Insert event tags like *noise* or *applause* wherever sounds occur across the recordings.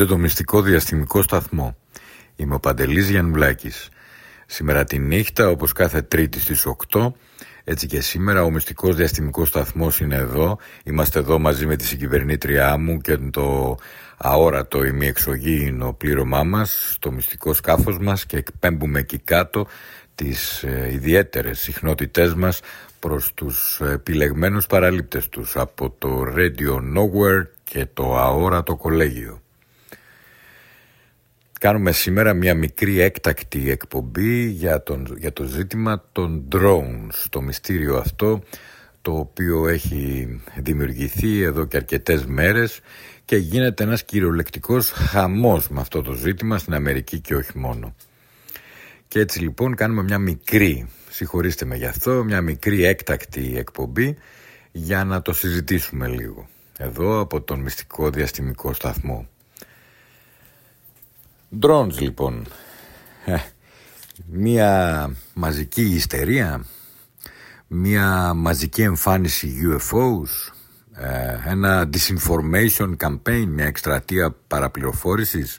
Ακούτε το μυστικό διαστημικό σταθμό. Είμαι ο Παντελής Γιαννουλάκης. Σήμερα τη νύχτα, όπως κάθε τρίτη στις 8, έτσι και σήμερα ο μυστικός διαστημικός σταθμός είναι εδώ. Είμαστε εδώ μαζί με τη συγκυβερνήτριά μου και το αόρατο ημιεξωγήινο πλήρωμά μας, το μυστικό σκάφος μας και εκπέμπουμε εκεί κάτω τις ε, ιδιαίτερες συχνότητές μας προς τους επιλεγμένους παραλήπτες τους από το Radio Nowhere και το αόρατο κολέγιο. Κάνουμε σήμερα μια μικρή έκτακτη εκπομπή για, τον, για το ζήτημα των drones, το μυστήριο αυτό το οποίο έχει δημιουργηθεί εδώ και αρκετές μέρες και γίνεται ένας κυριολεκτικός χαμός με αυτό το ζήτημα στην Αμερική και όχι μόνο. Και έτσι λοιπόν κάνουμε μια μικρή, συγχωρήστε με γι' αυτό, μια μικρή έκτακτη εκπομπή για να το συζητήσουμε λίγο. Εδώ από τον μυστικό διαστημικό σταθμό. Drones λοιπόν. Ε, μια μαζική ιστερία, μια μαζική εμφάνιση UFOs, ε, ένα disinformation campaign, μια εκστρατεία παραπληροφόρησης,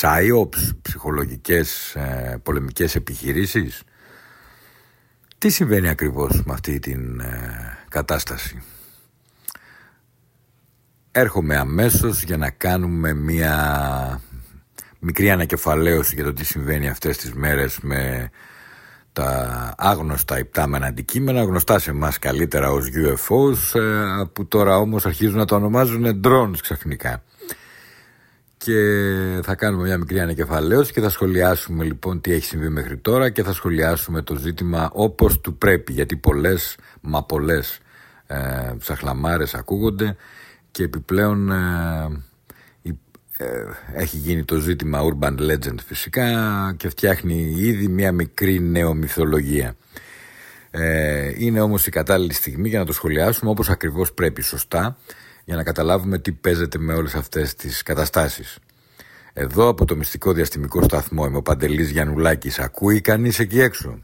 psyops, ψυχολογικές ε, πολεμικές επιχειρήσεις. Τι συμβαίνει ακριβώς με αυτή την κατάσταση; Έρχομαι αμέσως για να κάνουμε μια μικρή ανακεφαλαίωση για το τι συμβαίνει αυτές τις μέρες με τα άγνωστα υπτάμενα αντικείμενα, γνωστά σε εμάς καλύτερα ως UFOs, ε, που τώρα όμως αρχίζουν να το ονομάζουν drones ξαφνικά. Και θα κάνουμε μια μικρή ανακεφαλαίωση και θα σχολιάσουμε λοιπόν τι έχει συμβεί μέχρι τώρα και θα σχολιάσουμε το ζήτημα όπως του πρέπει, γιατί πολλές, μα πολλές ε, ψαχλαμάρες ακούγονται και επιπλέον ε, ε, έχει γίνει το ζήτημα Urban Legend φυσικά και φτιάχνει ήδη μια μικρή νεομυθολογία. Ε, είναι όμως η κατάλληλη στιγμή για να το σχολιάσουμε όπως ακριβώς πρέπει σωστά για να καταλάβουμε τι παίζεται με όλες αυτές τις καταστάσεις. Εδώ από το μυστικό διαστημικό σταθμό είμαι ο Παντελής Γιαννουλάκης. Ακούει κανείς εκεί έξω;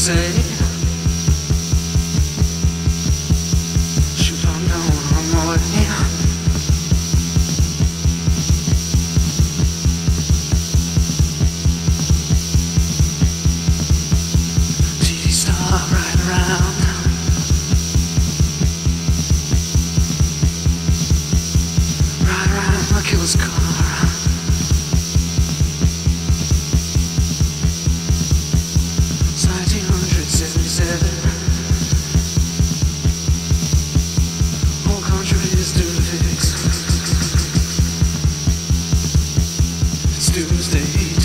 say. Tuesday.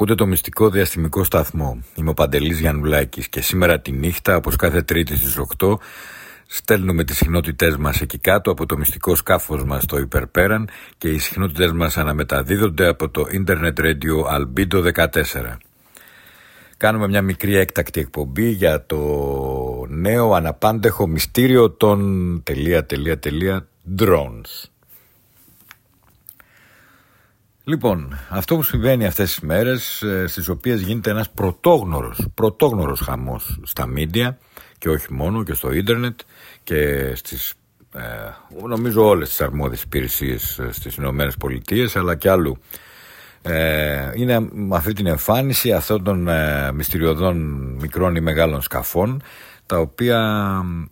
Ακούτε το μυστικό διαστημικό σταθμό. Είμαι ο Παντελής Γιαννουλάκης και σήμερα τη νύχτα, όπως κάθε τρίτη στις 8, στέλνουμε τις συχνότητές μας εκεί κάτω από το μυστικό σκάφος μας στο υπερπέραν και οι συχνότητές μας αναμεταδίδονται από το Internet Radio Albedo 14. Κάνουμε μια μικρή έκτακτη εκπομπή για το νέο αναπάντεχο μυστήριο των τελεία τελεία τελεία drones. Λοιπόν, αυτό που συμβαίνει αυτές τις μέρες, ε, στις οποίες γίνεται ένας πρωτόγνωρος, πρωτόγνωρος χαμός στα μίντια και όχι μόνο και στο ίντερνετ και στις ε, νομίζω όλες τις αρμόδιες υπηρεσίες ε, στις Ηνωμένες Πολιτείες αλλά και αλλού ε, είναι αυτή την εμφάνιση αυτών των ε, μυστηριωδών μικρών ή μεγάλων σκαφών τα οποία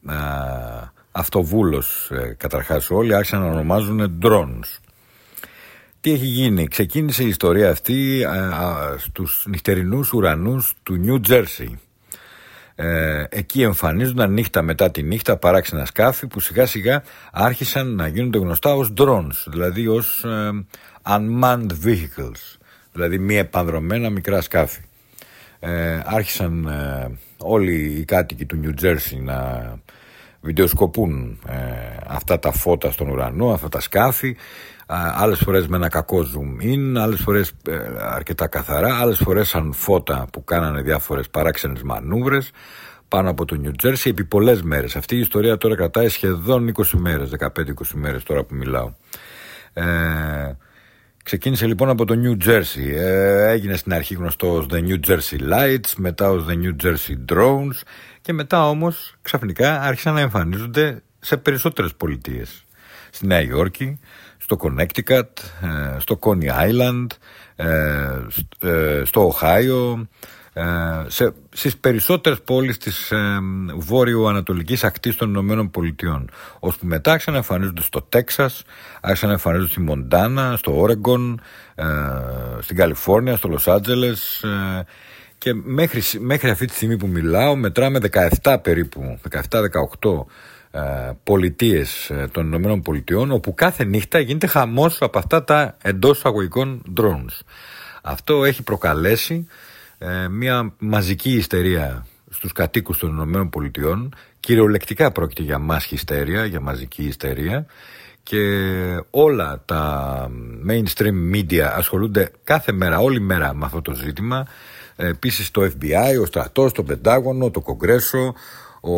ε, αυτοβούλως ε, καταρχάς όλοι άρχισαν να ονομάζουν drones τι έχει γίνει; Ξεκίνησε η ιστορία αυτή α, στους νυχτερινούς ουρανούς του Νιου Τζέρσι. Ε, εκεί εμφανίζονταν νύχτα μετά τη νύχτα παράξενα σκάφη που σιγά σιγά άρχισαν να γίνονται γνωστά ως drones, δηλαδή ως ε, unmanned vehicles, δηλαδή μη επανδρομένα μικρά σκάφη. Ε, άρχισαν ε, όλοι οι κάτοικοι του Νιου Τζέρσι να βιντεοσκοπούν ε, αυτά τα φώτα στον ουρανό, αυτά τα σκάφη άλλες φορές με ένα κακό zoom in, άλλες φορές ε, αρκετά καθαρά, άλλες φορές σαν φώτα που κάνανε διάφορες παράξενες μανούβρες πάνω από το New Jersey επί πολλές μέρες. Αυτή η ιστορία τώρα κρατάει σχεδόν 20 μέρες, 15-20 μέρες τώρα που μιλάω. Ε, ξεκίνησε λοιπόν από το New Jersey. Ε, έγινε στην αρχή γνωστό ως The New Jersey Lights, μετά ως The New Jersey Drones και μετά όμως ξαφνικά άρχισαν να εμφανίζονται σε περισσότερες πολιτείες. Στη Νέα Υόρκη, στο Connecticut, ε, στο Coney Island, ε, ε, στο Ohio, σε, στις περισσότερες πόλεις της βόρειο-ανατολικής ακτής των Ηνωμένων Πολιτειών. Ώσπου μετά άρχισαν να εμφανίζονται στο Τέξας άρχισαν να εμφανίζονται στη Μοντάνα, στο Όρεγκον στην Καλιφόρνια, στο Λος Άντζελες και μέχρι, μέχρι αυτή τη στιγμή που μιλάω μετράμε 17 περίπου 17-18 ε, πολιτείες ε, των Ηνωμένων Πολιτειών όπου κάθε νύχτα γίνεται χαμός από αυτά τα εντός αγωγικών drones. Αυτό έχει προκαλέσει ε, μια μαζική ιστερία στους κατοίκους των Ηνωμένων Πολιτειών. Κυριολεκτικά πρόκειται για μάσχη ιστερία, για μαζική ιστερία. Και όλα τα mainstream media ασχολούνται κάθε μέρα, όλη μέρα με αυτό το ζήτημα. Επίσης το FBI, ο στρατός, το Πεντάγωνο, το Κογκρέσο ο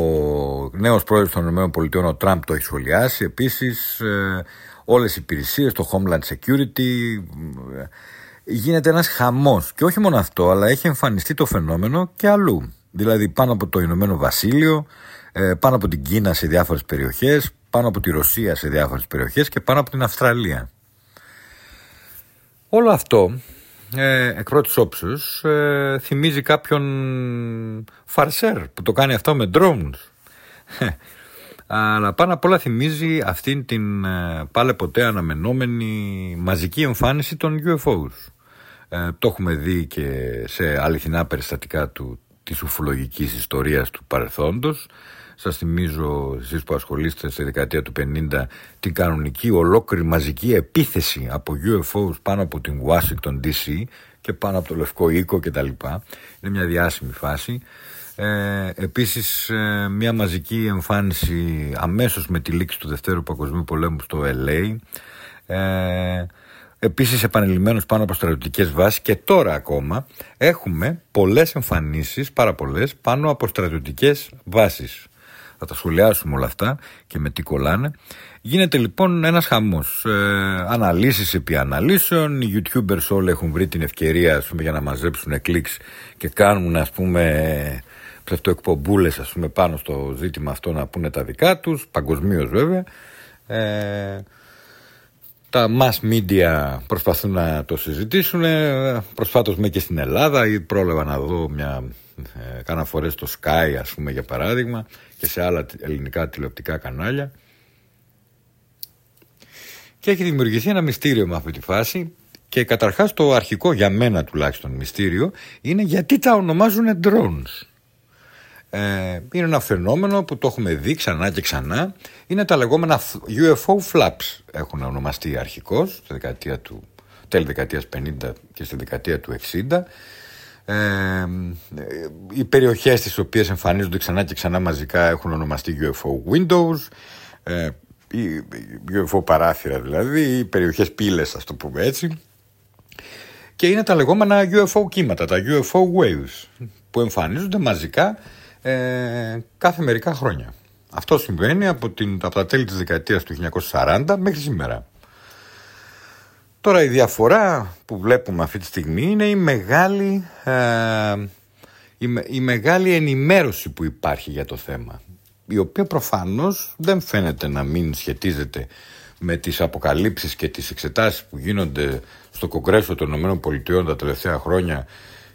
νέος πρόεδρος των ΗΠΑ, ο Τραμπ, το έχει σχολιάσει. Επίσης, ε, όλες οι υπηρεσίες, το Homeland Security, ε, γίνεται ένας χαμός. Και όχι μόνο αυτό, αλλά έχει εμφανιστεί το φαινόμενο και αλλού. Δηλαδή πάνω από το Ηνωμένο Βασίλειο, ε, πάνω από την Κίνα σε διάφορες περιοχές, πάνω από τη Ρωσία σε διάφορες περιοχές και πάνω από την Αυστραλία. Όλο αυτό ε, εκ πρώτης όψης ε, θυμίζει κάποιον φαρσέρ που το κάνει αυτό με drones. Αλλά πάνω απ' όλα θυμίζει αυτήν την ε, πάλε ποτέ αναμενόμενη μαζική εμφάνιση των UFOs. Ε, το έχουμε δει και σε αληθινά περιστατικά του, της ουφολογικής ιστορίας του παρελθόντος σας θυμίζω εσείς που ασχολείστε στη δεκαετία του 50 την κανονική ολόκληρη μαζική επίθεση από UFOs πάνω από την Washington DC και πάνω από το Λευκό Οίκο κτλ. Είναι μια διάσημη φάση. Ε, επίσης ε, μια μαζική εμφάνιση αμέσως με τη λήξη του Δευτέρου Παγκοσμίου Πολέμου στο LA ε, επίσης επανειλημμένος πάνω από στρατιωτικές βάσεις και τώρα ακόμα έχουμε πολλές εμφανίσεις, πάρα πολλές, πάνω από στρατιωτικές βάσεις θα τα σχολιάσουμε όλα αυτά και με τι κολλάνε. Γίνεται λοιπόν ένας χαμός. Ε, αναλύσεις επί αναλύσεων, οι youtubers όλοι έχουν βρει την ευκαιρία ας πούμε, για να μαζέψουν κλικς και κάνουν ας πούμε ψευτοεκπομπούλες ας πούμε πάνω στο ζήτημα αυτό να πούνε τα δικά τους, παγκοσμίως βέβαια. Ε, τα mass media προσπαθούν να το συζητήσουν. Προσφάτως με και στην Ελλάδα ή πρόλαβα να δω μια ε, κάνα φορές στο Sky ας πούμε για παράδειγμα και σε άλλα ελληνικά τηλεοπτικά κανάλια και έχει δημιουργηθεί ένα μυστήριο με αυτή τη φάση και καταρχάς το αρχικό για μένα τουλάχιστον μυστήριο είναι γιατί τα ονομάζουν drones. Ε, είναι ένα φαινόμενο που το έχουμε δει ξανά και ξανά. Είναι τα λεγόμενα UFO flaps έχουν ονομαστεί αρχικώς στη δεκαετία του, τέλη δεκαετίας 50 και στη δεκαετία του 60 ε, οι περιοχές τις οποίες εμφανίζονται ξανά και ξανά μαζικά έχουν ονομαστεί UFO Windows, ε, UFO παράθυρα δηλαδή, οι περιοχές πύλες ας το πούμε έτσι. Και είναι τα λεγόμενα UFO κύματα, τα UFO waves, που εμφανίζονται μαζικά ε, κάθε μερικά χρόνια. Αυτό συμβαίνει από, την, από τα τέλη της δεκαετίας του 1940 μέχρι σήμερα. Τώρα η διαφορά που βλέπουμε αυτή τη στιγμή είναι η μεγάλη, ε, η, μεγάλη ενημέρωση που υπάρχει για το θέμα η οποία προφανώς δεν φαίνεται να μην σχετίζεται με τις αποκαλύψεις και τις εξετάσεις που γίνονται στο Κογκρέσο των ΗΠΑ τα τελευταία χρόνια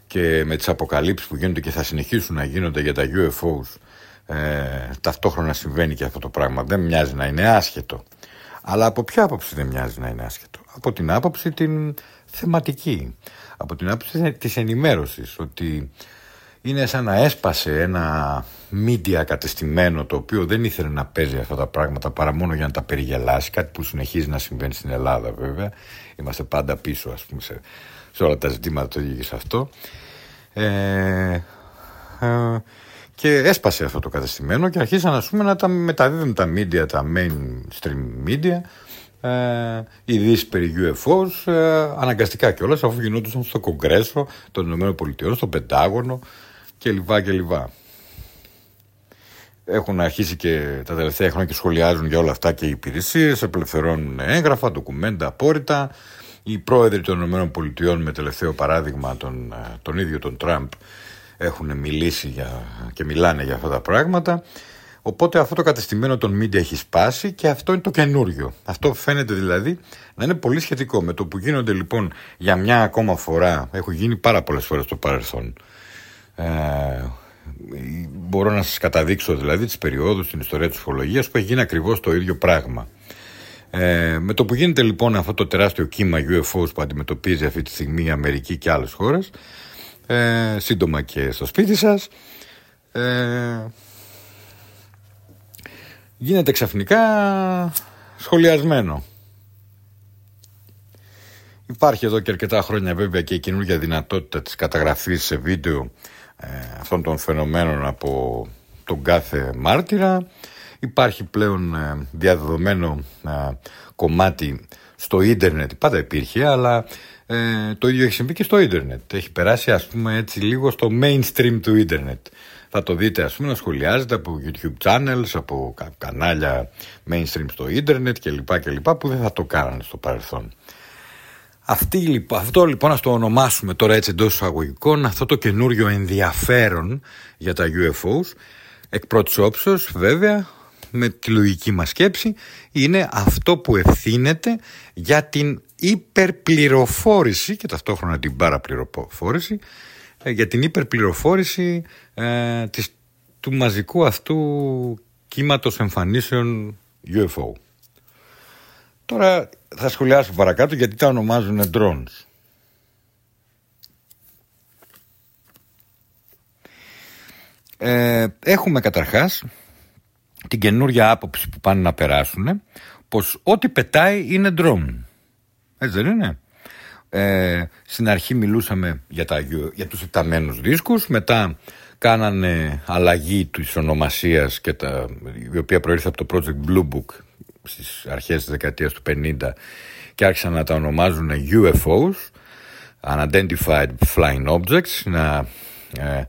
και με τις αποκαλύψεις που γίνονται και θα συνεχίσουν να γίνονται για τα UFOs ε, ταυτόχρονα συμβαίνει και αυτό το πράγμα. Δεν μοιάζει να είναι άσχετο. Αλλά από ποια άποψη δεν μοιάζει να είναι άσχετο; Από την άποψη την θεματική, από την άποψη της ενημέρωσης, ότι είναι σαν να έσπασε ένα media κατεστημένο το οποίο δεν ήθελε να παίζει αυτά τα πράγματα παρά μόνο για να τα περιγελάσει, κάτι που συνεχίζει να συμβαίνει στην Ελλάδα βέβαια. Είμαστε πάντα πίσω ας πούμε σε, σε όλα τα ζητήματα το ίδιο και σε αυτό. Ε, ε, και έσπασε αυτό το κατεστημένο και αρχίσαν ας πούμε, να τα μεταδίδουν τα media, τα mainstream media ε, ειδήσεις περί UFOs ε, αναγκαστικά κιόλας αφού γινόντουσαν στο Κογκρέσο των ΗΠΑ, στο Πεντάγωνο κλπ. κλπ. Έχουν αρχίσει και τα τελευταία χρόνια και σχολιάζουν για όλα αυτά και οι υπηρεσίες, απελευθερώνουν έγγραφα, ντοκουμέντα, απόρριτα. Οι πρόεδροι των ΗΠΑ, με τελευταίο παράδειγμα τον, ε, τον ίδιο τον Τραμπ, έχουν μιλήσει για, και μιλάνε για αυτά τα πράγματα. Οπότε αυτό το κατεστημένο των media έχει σπάσει και αυτό είναι το καινούριο. Αυτό φαίνεται δηλαδή να είναι πολύ σχετικό με το που γίνονται λοιπόν για μια ακόμα φορά. Έχουν γίνει πάρα πολλές φορές στο παρελθόν. Ε, μπορώ να σας καταδείξω δηλαδή τις περιόδους στην ιστορία της ουφολογίας που έχει γίνει ακριβώς το ίδιο πράγμα. Ε, με το που γίνεται λοιπόν αυτό το τεράστιο κύμα UFOs που αντιμετωπίζει αυτή τη στιγμή η Αμερική και άλλες χώρες ε, σύντομα και στο σπίτι σας ε, γίνεται ξαφνικά σχολιασμένο. Υπάρχει εδώ και αρκετά χρόνια βέβαια και η καινούργια δυνατότητα της καταγραφής σε βίντεο ε, αυτών των φαινομένων από τον κάθε μάρτυρα. Υπάρχει πλέον ε, διαδεδομένο ε, κομμάτι στο ίντερνετ, πάντα υπήρχε, αλλά ε, το ίδιο έχει συμβεί και στο ίντερνετ. Έχει περάσει ας πούμε έτσι λίγο στο mainstream του ίντερνετ θα το δείτε ας πούμε να σχολιάζεται από YouTube channels, από κανάλια mainstream στο ίντερνετ κλπ. κλπ που δεν θα το κάνανε στο παρελθόν. Αυτή, αυτό λοιπόν να το ονομάσουμε τώρα έτσι εντός εισαγωγικών, αυτό το καινούριο ενδιαφέρον για τα UFOs, εκ πρώτης όψεως βέβαια, με τη λογική μας σκέψη, είναι αυτό που ευθύνεται για την υπερπληροφόρηση και ταυτόχρονα την παραπληροφόρηση ε, για την υπερπληροφόρηση ε, της, του μαζικού αυτού κύματος εμφανίσεων UFO. Τώρα θα σχολιάσω παρακάτω γιατί τα ονομάζουν drones. Ε, έχουμε καταρχάς την καινούργια άποψη που πάνε να περάσουν πως ό,τι πετάει είναι drone. Έτσι δεν είναι; Ε, στην αρχή μιλούσαμε για, τα, για τους υπταμένους δίσκους, μετά κάνανε αλλαγή της ονομασίας και τα, η οποία προήρθε από το project Blue Book στις αρχές της δεκαετίας του 50 και άρχισαν να τα ονομάζουν UFOs Unidentified Flying Objects να, ε,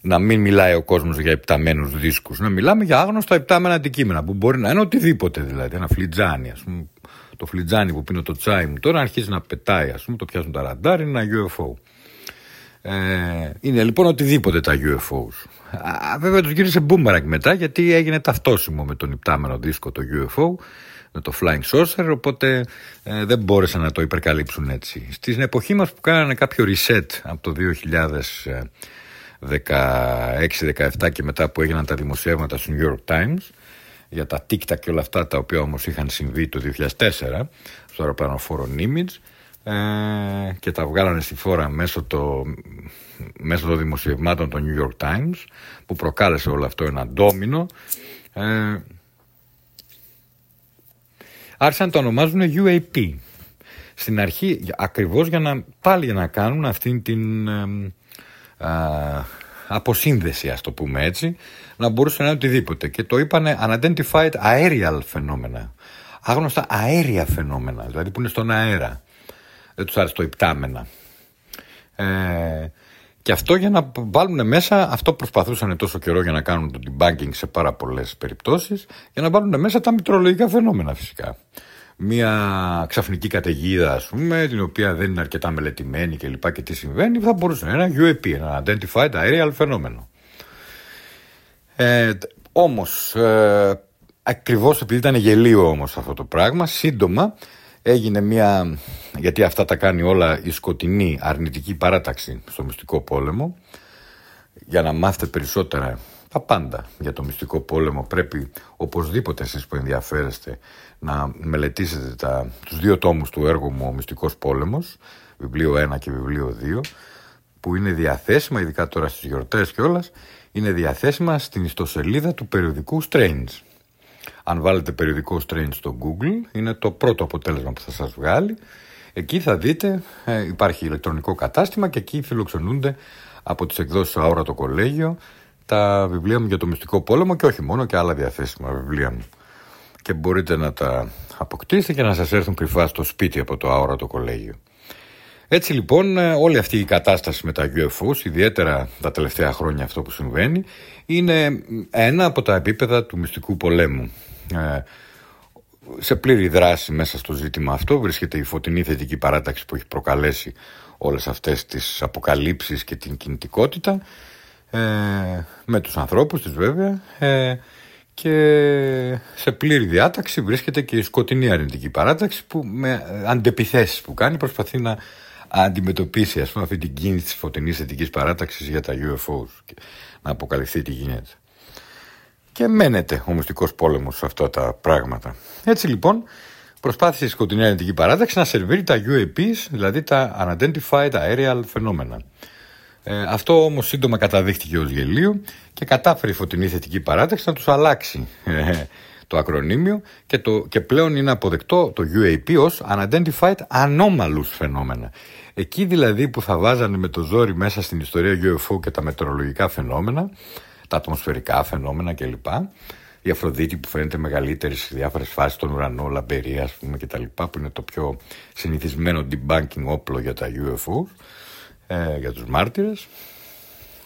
να μην μιλάει ο κόσμος για υπταμένους δίσκους. Να μιλάμε για άγνωστα υπτάμενα αντικείμενα που μπορεί να είναι οτιδήποτε δηλαδή ένα φλιτζάνι ας πούμε το φλιτζάνι που πίνω το τσάι μου τώρα αρχίζει να πετάει ας πούμε το πιάσουν τα ραντάρ είναι ένα UFO ε, είναι λοιπόν οτιδήποτε τα UFOs. Α, βέβαια τους γύρισε boomerang μετά γιατί έγινε ταυτόσιμο με τον υπτάμενο δίσκο το UFO με το Flying Saucer οπότε ε, δεν μπόρεσαν να το υπερκαλύψουν έτσι. Στην εποχή μας που κάνανε κάποιο reset από το 2016-17 και μετά που έγιναν τα δημοσιεύματα στο New York Times για τα TikTok και όλα αυτά τα οποία όμως είχαν συμβεί το 2004 στο αεροπλανοφόρο Nimitz ε, και τα βγάλανε στη φόρα μέσω, το, μέσω των δημοσιευμάτων των New York Times που προκάλεσε όλο αυτό ένα ντόμινο. Ε, άρχισαν να το ονομάζουν UAP στην αρχή ακριβώς για να πάλι για να κάνουν αυτήν την ε, αποσύνδεση ας το πούμε έτσι να μπορούσε να είναι οτιδήποτε και το είπανε unidentified aerial φαινόμενα άγνωστα αέρια φαινόμενα δηλαδή που είναι στον αέρα δεν τους άρεσε το υπτάμενα. Ε, και αυτό για να βάλουν μέσα, αυτό προσπαθούσαν τόσο καιρό για να κάνουν το debunking σε πάρα πολλές περιπτώσεις, για να βάλουν μέσα τα μητρολογικά φαινόμενα φυσικά. Μία ξαφνική καταιγίδα, ας πούμε, την οποία δεν είναι αρκετά μελετημένη και λοιπά και τι συμβαίνει, θα μπορούσε να είναι ένα UAP, ένα Identified Aerial φαινόμενο. Ε, όμως, ε, ακριβώς επειδή ήταν γελίο όμως αυτό το πράγμα, σύντομα έγινε μια, γιατί αυτά τα κάνει όλα η σκοτεινή αρνητική παράταξη στο μυστικό πόλεμο, για να μάθετε περισσότερα τα πάντα για το μυστικό πόλεμο πρέπει οπωσδήποτε εσείς που ενδιαφέρεστε να μελετήσετε τα, τους δύο τόμους του έργου μου «Ο Μυστικός Πόλεμος», βιβλίο 1 και βιβλίο 2, που είναι διαθέσιμα, ειδικά τώρα στις γιορτές και όλας, είναι διαθέσιμα στην ιστοσελίδα του περιοδικού Strange. Αν βάλετε περιοδικό Strange στο Google, είναι το πρώτο αποτέλεσμα που θα σας βγάλει. Εκεί θα δείτε, ε, υπάρχει ηλεκτρονικό κατάστημα και εκεί φιλοξενούνται από τις εκδόσεις Αόρα το Κολέγιο τα βιβλία μου για το μυστικό πόλεμο και όχι μόνο και άλλα διαθέσιμα βιβλία μου. Και μπορείτε να τα αποκτήσετε και να σας έρθουν κρυφά στο σπίτι από το Αόρα το Κολέγιο. Έτσι λοιπόν ε, όλη αυτή η κατάσταση με τα UFOs, ιδιαίτερα τα τελευταία χρόνια αυτό που συμβαίνει, είναι ένα από τα επίπεδα του μυστικού πολέμου. Ε, σε πλήρη δράση μέσα στο ζήτημα αυτό βρίσκεται η φωτεινή θετική παράταξη που έχει προκαλέσει όλες αυτές τις αποκαλύψεις και την κινητικότητα ε, με τους ανθρώπους της βέβαια ε, και σε πλήρη διάταξη βρίσκεται και η σκοτεινή αρνητική παράταξη που με αντεπιθέσεις που κάνει προσπαθεί να αντιμετωπίσει ας πούμε αυτή την κίνηση της φωτεινής θετικής παράταξης για τα UFOs και να αποκαλυφθεί τι γίνεται και μένεται ο μυστικός πόλεμος σε αυτά τα πράγματα. Έτσι λοιπόν προσπάθησε η σκοτεινή αρνητική παράταξη να σερβίρει τα UAPs, δηλαδή τα Unidentified Aerial Phenomena. Ε, αυτό όμως σύντομα καταδείχτηκε ως γελίο και κατάφερε η φωτεινή θετική παράταξη να τους αλλάξει ε, το ακρονίμιο και, το, και πλέον είναι αποδεκτό το UAP ως Unidentified Anomalous φαινόμενα. Εκεί δηλαδή που θα βάζανε με το ζόρι μέσα στην ιστορία UFO και τα μετεωρολογικά φαινόμενα τα ατμοσφαιρικά φαινόμενα κλπ. Η Αφροδίτη που φαίνεται μεγαλύτερη σε διάφορες φάσεις των ουρανών, λαμπερία, ας πούμε κτλ. που είναι το πιο συνηθισμένο debunking όπλο για τα UFO, ε, για τους μάρτυρες.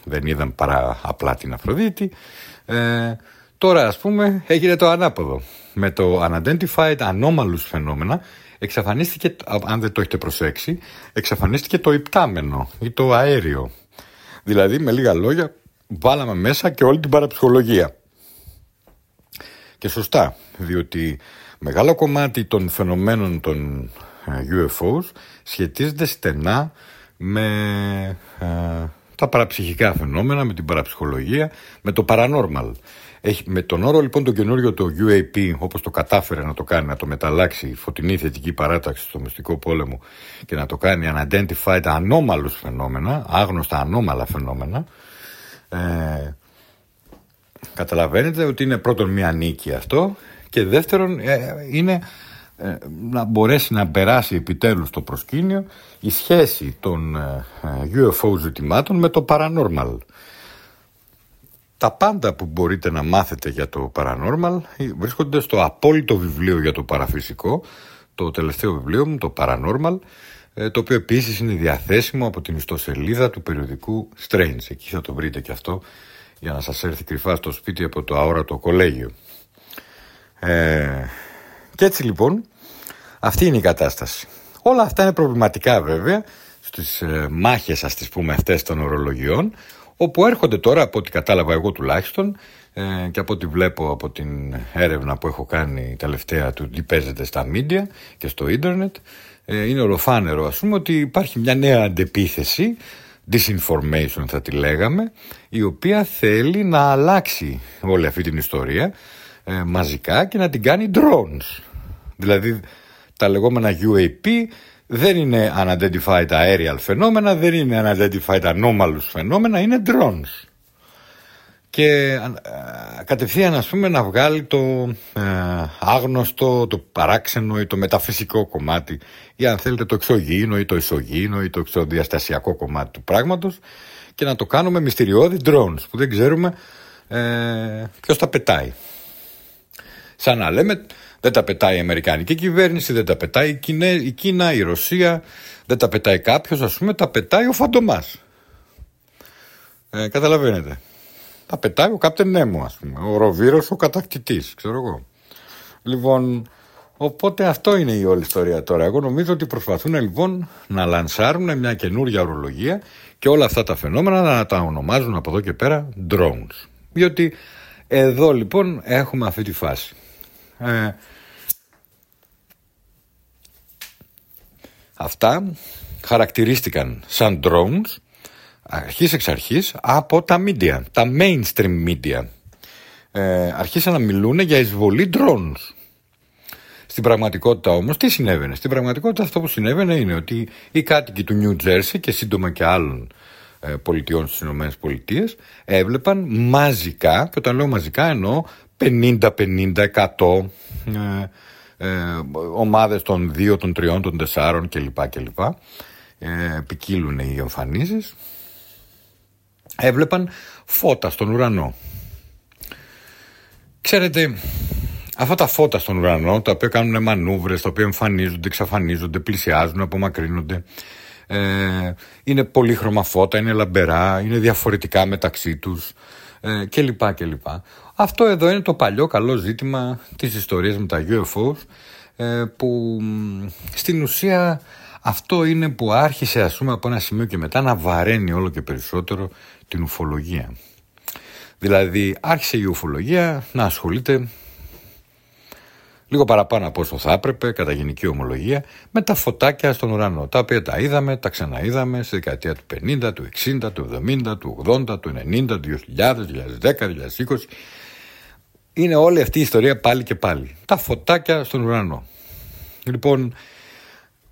Δεν είδαν παρά απλά την Αφροδίτη. Ε, τώρα ας πούμε έγινε το ανάποδο. Με το unidentified anomalous φαινόμενα εξαφανίστηκε, αν δεν το έχετε προσέξει, εξαφανίστηκε το υπτάμενο ή το αέριο. Δηλαδή με λίγα λόγια βάλαμε μέσα και όλη την παραψυχολογία. Και σωστά, διότι μεγάλο κομμάτι των φαινομένων των ε, UFOs σχετίζεται στενά με ε, τα παραψυχικά φαινόμενα, με την παραψυχολογία, με το paranormal. Έχει, με τον όρο λοιπόν το καινούριο το UAP όπως το κατάφερε να το κάνει, να το μεταλλάξει η φωτεινή θετική παράταξη στο μυστικό πόλεμο και να το κάνει unidentified ανώμαλους φαινόμενα, άγνωστα ανώμαλα φαινόμενα, ε, καταλαβαίνετε ότι είναι πρώτον μια νίκη αυτό και δεύτερον ε, είναι ε, να μπορέσει να περάσει επιτέλους το προσκήνιο η σχέση των ε, UFO ζητημάτων με το paranormal. Τα πάντα που μπορείτε να μάθετε για το paranormal βρίσκονται στο απόλυτο βιβλίο για το παραφυσικό, το τελευταίο βιβλίο μου, το paranormal, το οποίο επίσης είναι διαθέσιμο από την ιστοσελίδα του περιοδικού Strange. Εκεί θα το βρείτε και αυτό για να σας έρθει κρυφά στο σπίτι από το αόρατο κολέγιο. Ε, και έτσι λοιπόν αυτή είναι η κατάσταση. Όλα αυτά είναι προβληματικά βέβαια στις ε, μάχες ας τις πούμε αυτές των ορολογιών όπου έρχονται τώρα από ό,τι κατάλαβα εγώ τουλάχιστον ε, και από ό,τι βλέπω από την έρευνα που έχω κάνει τελευταία του τι παίζεται στα media και στο ίντερνετ ε, είναι ολοφάνερο ας πούμε ότι υπάρχει μια νέα αντεπίθεση disinformation θα τη λέγαμε η οποία θέλει να αλλάξει όλη αυτή την ιστορία ε, μαζικά και να την κάνει drones. Δηλαδή τα λεγόμενα UAP δεν είναι unidentified aerial φαινόμενα δεν είναι unidentified anomalous φαινόμενα είναι drones και ε, κατευθείαν ας πούμε να βγάλει το ε, άγνωστο, το παράξενο ή το μεταφυσικό κομμάτι ή αν θέλετε το εξωγήινο ή το ισογήινο ή το εξωδιαστασιακό κομμάτι του πράγματος και να το κάνουμε μυστηριώδη drones που δεν ξέρουμε ε, ποιος τα πετάει. Σαν να λέμε δεν τα πετάει η Αμερικανική κυβέρνηση, δεν τα πετάει η, Κίνα, η Κίνα, η Ρωσία, δεν τα πετάει κάποιος ας πούμε, τα πετάει ο Φαντομάς. Ε, καταλαβαίνετε. Τα πετάει ο Κάπτεν Νέμο, ας πούμε. Ο Ροβίρος ο κατακτητής, ξέρω εγώ. Λοιπόν, οπότε αυτό είναι η όλη ιστορία τώρα. Εγώ νομίζω ότι προσπαθούν λοιπόν να λανσάρουν μια καινούργια ορολογία και όλα αυτά τα φαινόμενα να τα ονομάζουν από εδώ και πέρα drones. Διότι εδώ λοιπόν έχουμε αυτή τη φάση. Ε, αυτά χαρακτηρίστηκαν σαν drones αρχής εξ αρχής από τα media, τα mainstream media. Ε, αρχίσαν να μιλούν για εισβολή drones. Στην πραγματικότητα όμως τι συνέβαινε; Στην πραγματικότητα αυτό που συνέβαινε είναι ότι οι κάτοικοι του New Jersey και σύντομα και άλλων ε, πολιτιών στις Ηνωμένες Πολιτείες έβλεπαν μαζικά, και όταν λέω μαζικά εννοώ 50-50, 100 ε, ε, ομάδες των 2, των 3, των 4 κλπ. κλπ. Ε, επικύλουν οι εμφανίσεις έβλεπαν φώτα στον ουρανό. Ξέρετε, αυτά τα φώτα στον ουρανό, τα οποία κάνουν μανούβρες, τα οποία εμφανίζονται, εξαφανίζονται, πλησιάζουν, απομακρύνονται, ε, είναι πολύχρωμα φώτα, είναι λαμπερά, είναι διαφορετικά μεταξύ τους ε, κλπ. κλπ. Αυτό εδώ είναι το παλιό καλό ζήτημα της ιστορίας με τα UFOs ε, που στην ουσία αυτό είναι που άρχισε ας πούμε από ένα σημείο και μετά να βαραίνει όλο και περισσότερο την ουφολογία. Δηλαδή άρχισε η ουφολογία να ασχολείται λίγο παραπάνω από όσο θα έπρεπε, κατά γενική ομολογία, με τα φωτάκια στον ουρανό, τα οποία τα είδαμε, τα ξαναείδαμε στη δεκαετία του 50, του 60, του 70, του 80, του 90, του 2000, 2010, 2020. Είναι όλη αυτή η ιστορία πάλι και πάλι. Τα φωτάκια στον ουρανό. Λοιπόν,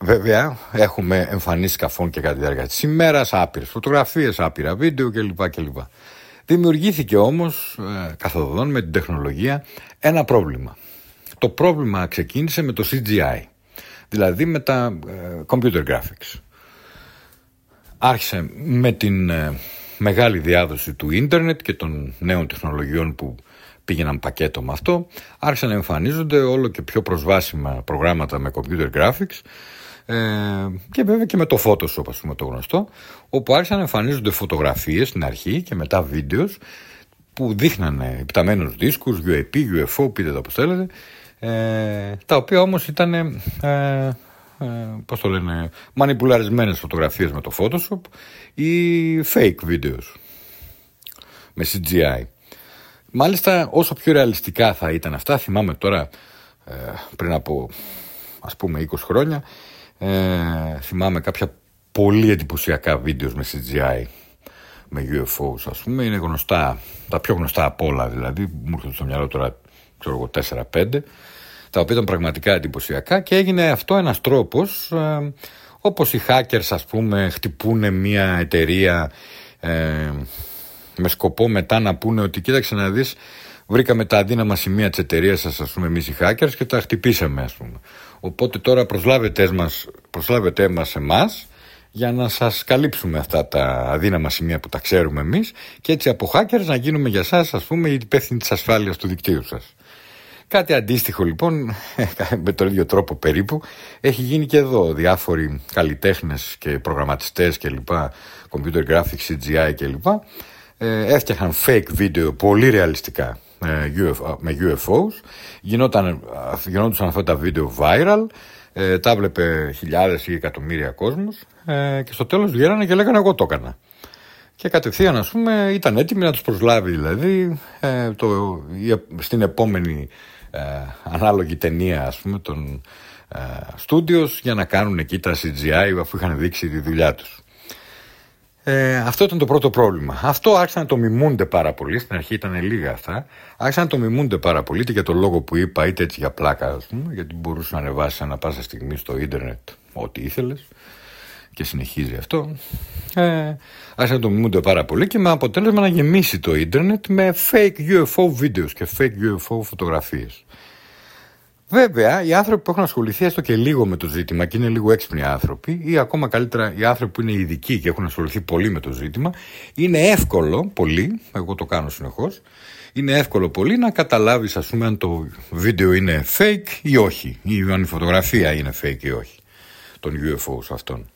Βέβαια, έχουμε εμφανίσει σκαφών και κατά τη διάρκεια της ημέρας, άπειρες φωτογραφίες, άπειρα βίντεο κλπ. κλπ. Δημιουργήθηκε όμως, ε, καθοδόν με την τεχνολογία, ένα πρόβλημα. Το πρόβλημα ξεκίνησε με το CGI, δηλαδή με τα ε, computer graphics. Άρχισε με την ε, μεγάλη διάδοση του ίντερνετ και των νέων τεχνολογιών που πήγαιναν πακέτο με αυτό, άρχισαν να εμφανίζονται όλο και πιο προσβάσιμα προγράμματα με computer graphics ε, και βέβαια και με το Photoshop ας πούμε το γνωστό όπου άρχισαν να εμφανίζονται φωτογραφίες στην αρχή και μετά βίντεος που δείχνανε επιταμένους δίσκους, UAP, UFO, πείτε το όπως θέλετε ε, τα οποία όμως ήταν ε, ε, πώς το λένε μανιπουλαρισμένες φωτογραφίες με το Photoshop ή fake videos με CGI μάλιστα όσο πιο ρεαλιστικά θα ήταν αυτά θυμάμαι τώρα ε, πριν από ας πούμε 20 χρόνια ε, θυμάμαι κάποια πολύ εντυπωσιακά βίντεος με CGI με UFOs ας πούμε. Είναι γνωστά, τα πιο γνωστά από όλα δηλαδή. Μου έρχονται στο μυαλό τώρα ξέρω εγώ 4-5 τα οποία ήταν πραγματικά εντυπωσιακά και έγινε αυτό ένας τρόπος ε, όπως οι hackers ας πούμε χτυπούν μια εταιρεία ε, με σκοπό μετά να πούνε ότι κοίταξε να δεις βρήκαμε τα αδύναμα σημεία της εταιρείας σας, ας πούμε, εμείς οι hackers και τα χτυπήσαμε, ας πούμε. Οπότε τώρα προσλάβετε μας προσλάβετε μας εμάς για να σας καλύψουμε αυτά τα αδύναμα σημεία που τα ξέρουμε εμείς και έτσι από hackers να γίνουμε για σας ας πούμε η υπεύθυνη της ασφάλειας του δικτύου σας. Κάτι αντίστοιχο λοιπόν, *laughs* με τον ίδιο τρόπο περίπου, έχει γίνει και εδώ. Διάφοροι καλλιτέχνες και προγραμματιστές και λοιπά, computer graphics, CGI και λοιπά, ε, έφτιαχναν fake βίντεο πολύ ρεαλιστικά ε, με UFOs. Γινόταν, γινόντουσαν αυτά τα βίντεο viral, ε, τα βλέπε χιλιάδες ή εκατομμύρια κόσμος ε, και στο τέλος βγαίνανε και λέγανε εγώ το έκανα. Και κατευθείαν ας πούμε ήταν έτοιμοι να τους προσλάβει δηλαδή ε, το, στην επόμενη ε, ανάλογη ταινία ας πούμε των ε, για να κάνουν εκεί τα CGI αφού είχαν δείξει τη δουλειά τους. Ε, αυτό ήταν το πρώτο πρόβλημα. Αυτό άρχισαν να το μιμούνται πάρα πολύ. Στην αρχή ήταν λίγα αυτά. Άρχισαν να το μιμούνται πάρα πολύ, είτε για το λόγο που είπα, είτε έτσι για πλάκα, ας πούμε, γιατί μπορούσε να ανεβάσεις ανά πάσα στιγμή στο ίντερνετ ό,τι ήθελες. Και συνεχίζει αυτό. Ε, άρχισαν να το μιμούνται πάρα πολύ και με αποτέλεσμα να γεμίσει το ίντερνετ με fake UFO βίντεο και fake UFO φωτογραφίες. Βέβαια, οι άνθρωποι που έχουν ασχοληθεί έστω και λίγο με το ζήτημα και είναι λίγο έξυπνοι άνθρωποι, ή ακόμα καλύτερα οι άνθρωποι που είναι ειδικοί και έχουν ασχοληθεί πολύ με το ζήτημα, είναι εύκολο πολύ, εγώ το κάνω συνεχώς, είναι εύκολο πολύ να καταλάβεις, ας πούμε, αν το βίντεο είναι fake ή όχι, ή αν η φωτογραφία είναι fake ή όχι, των UFOs αυτών.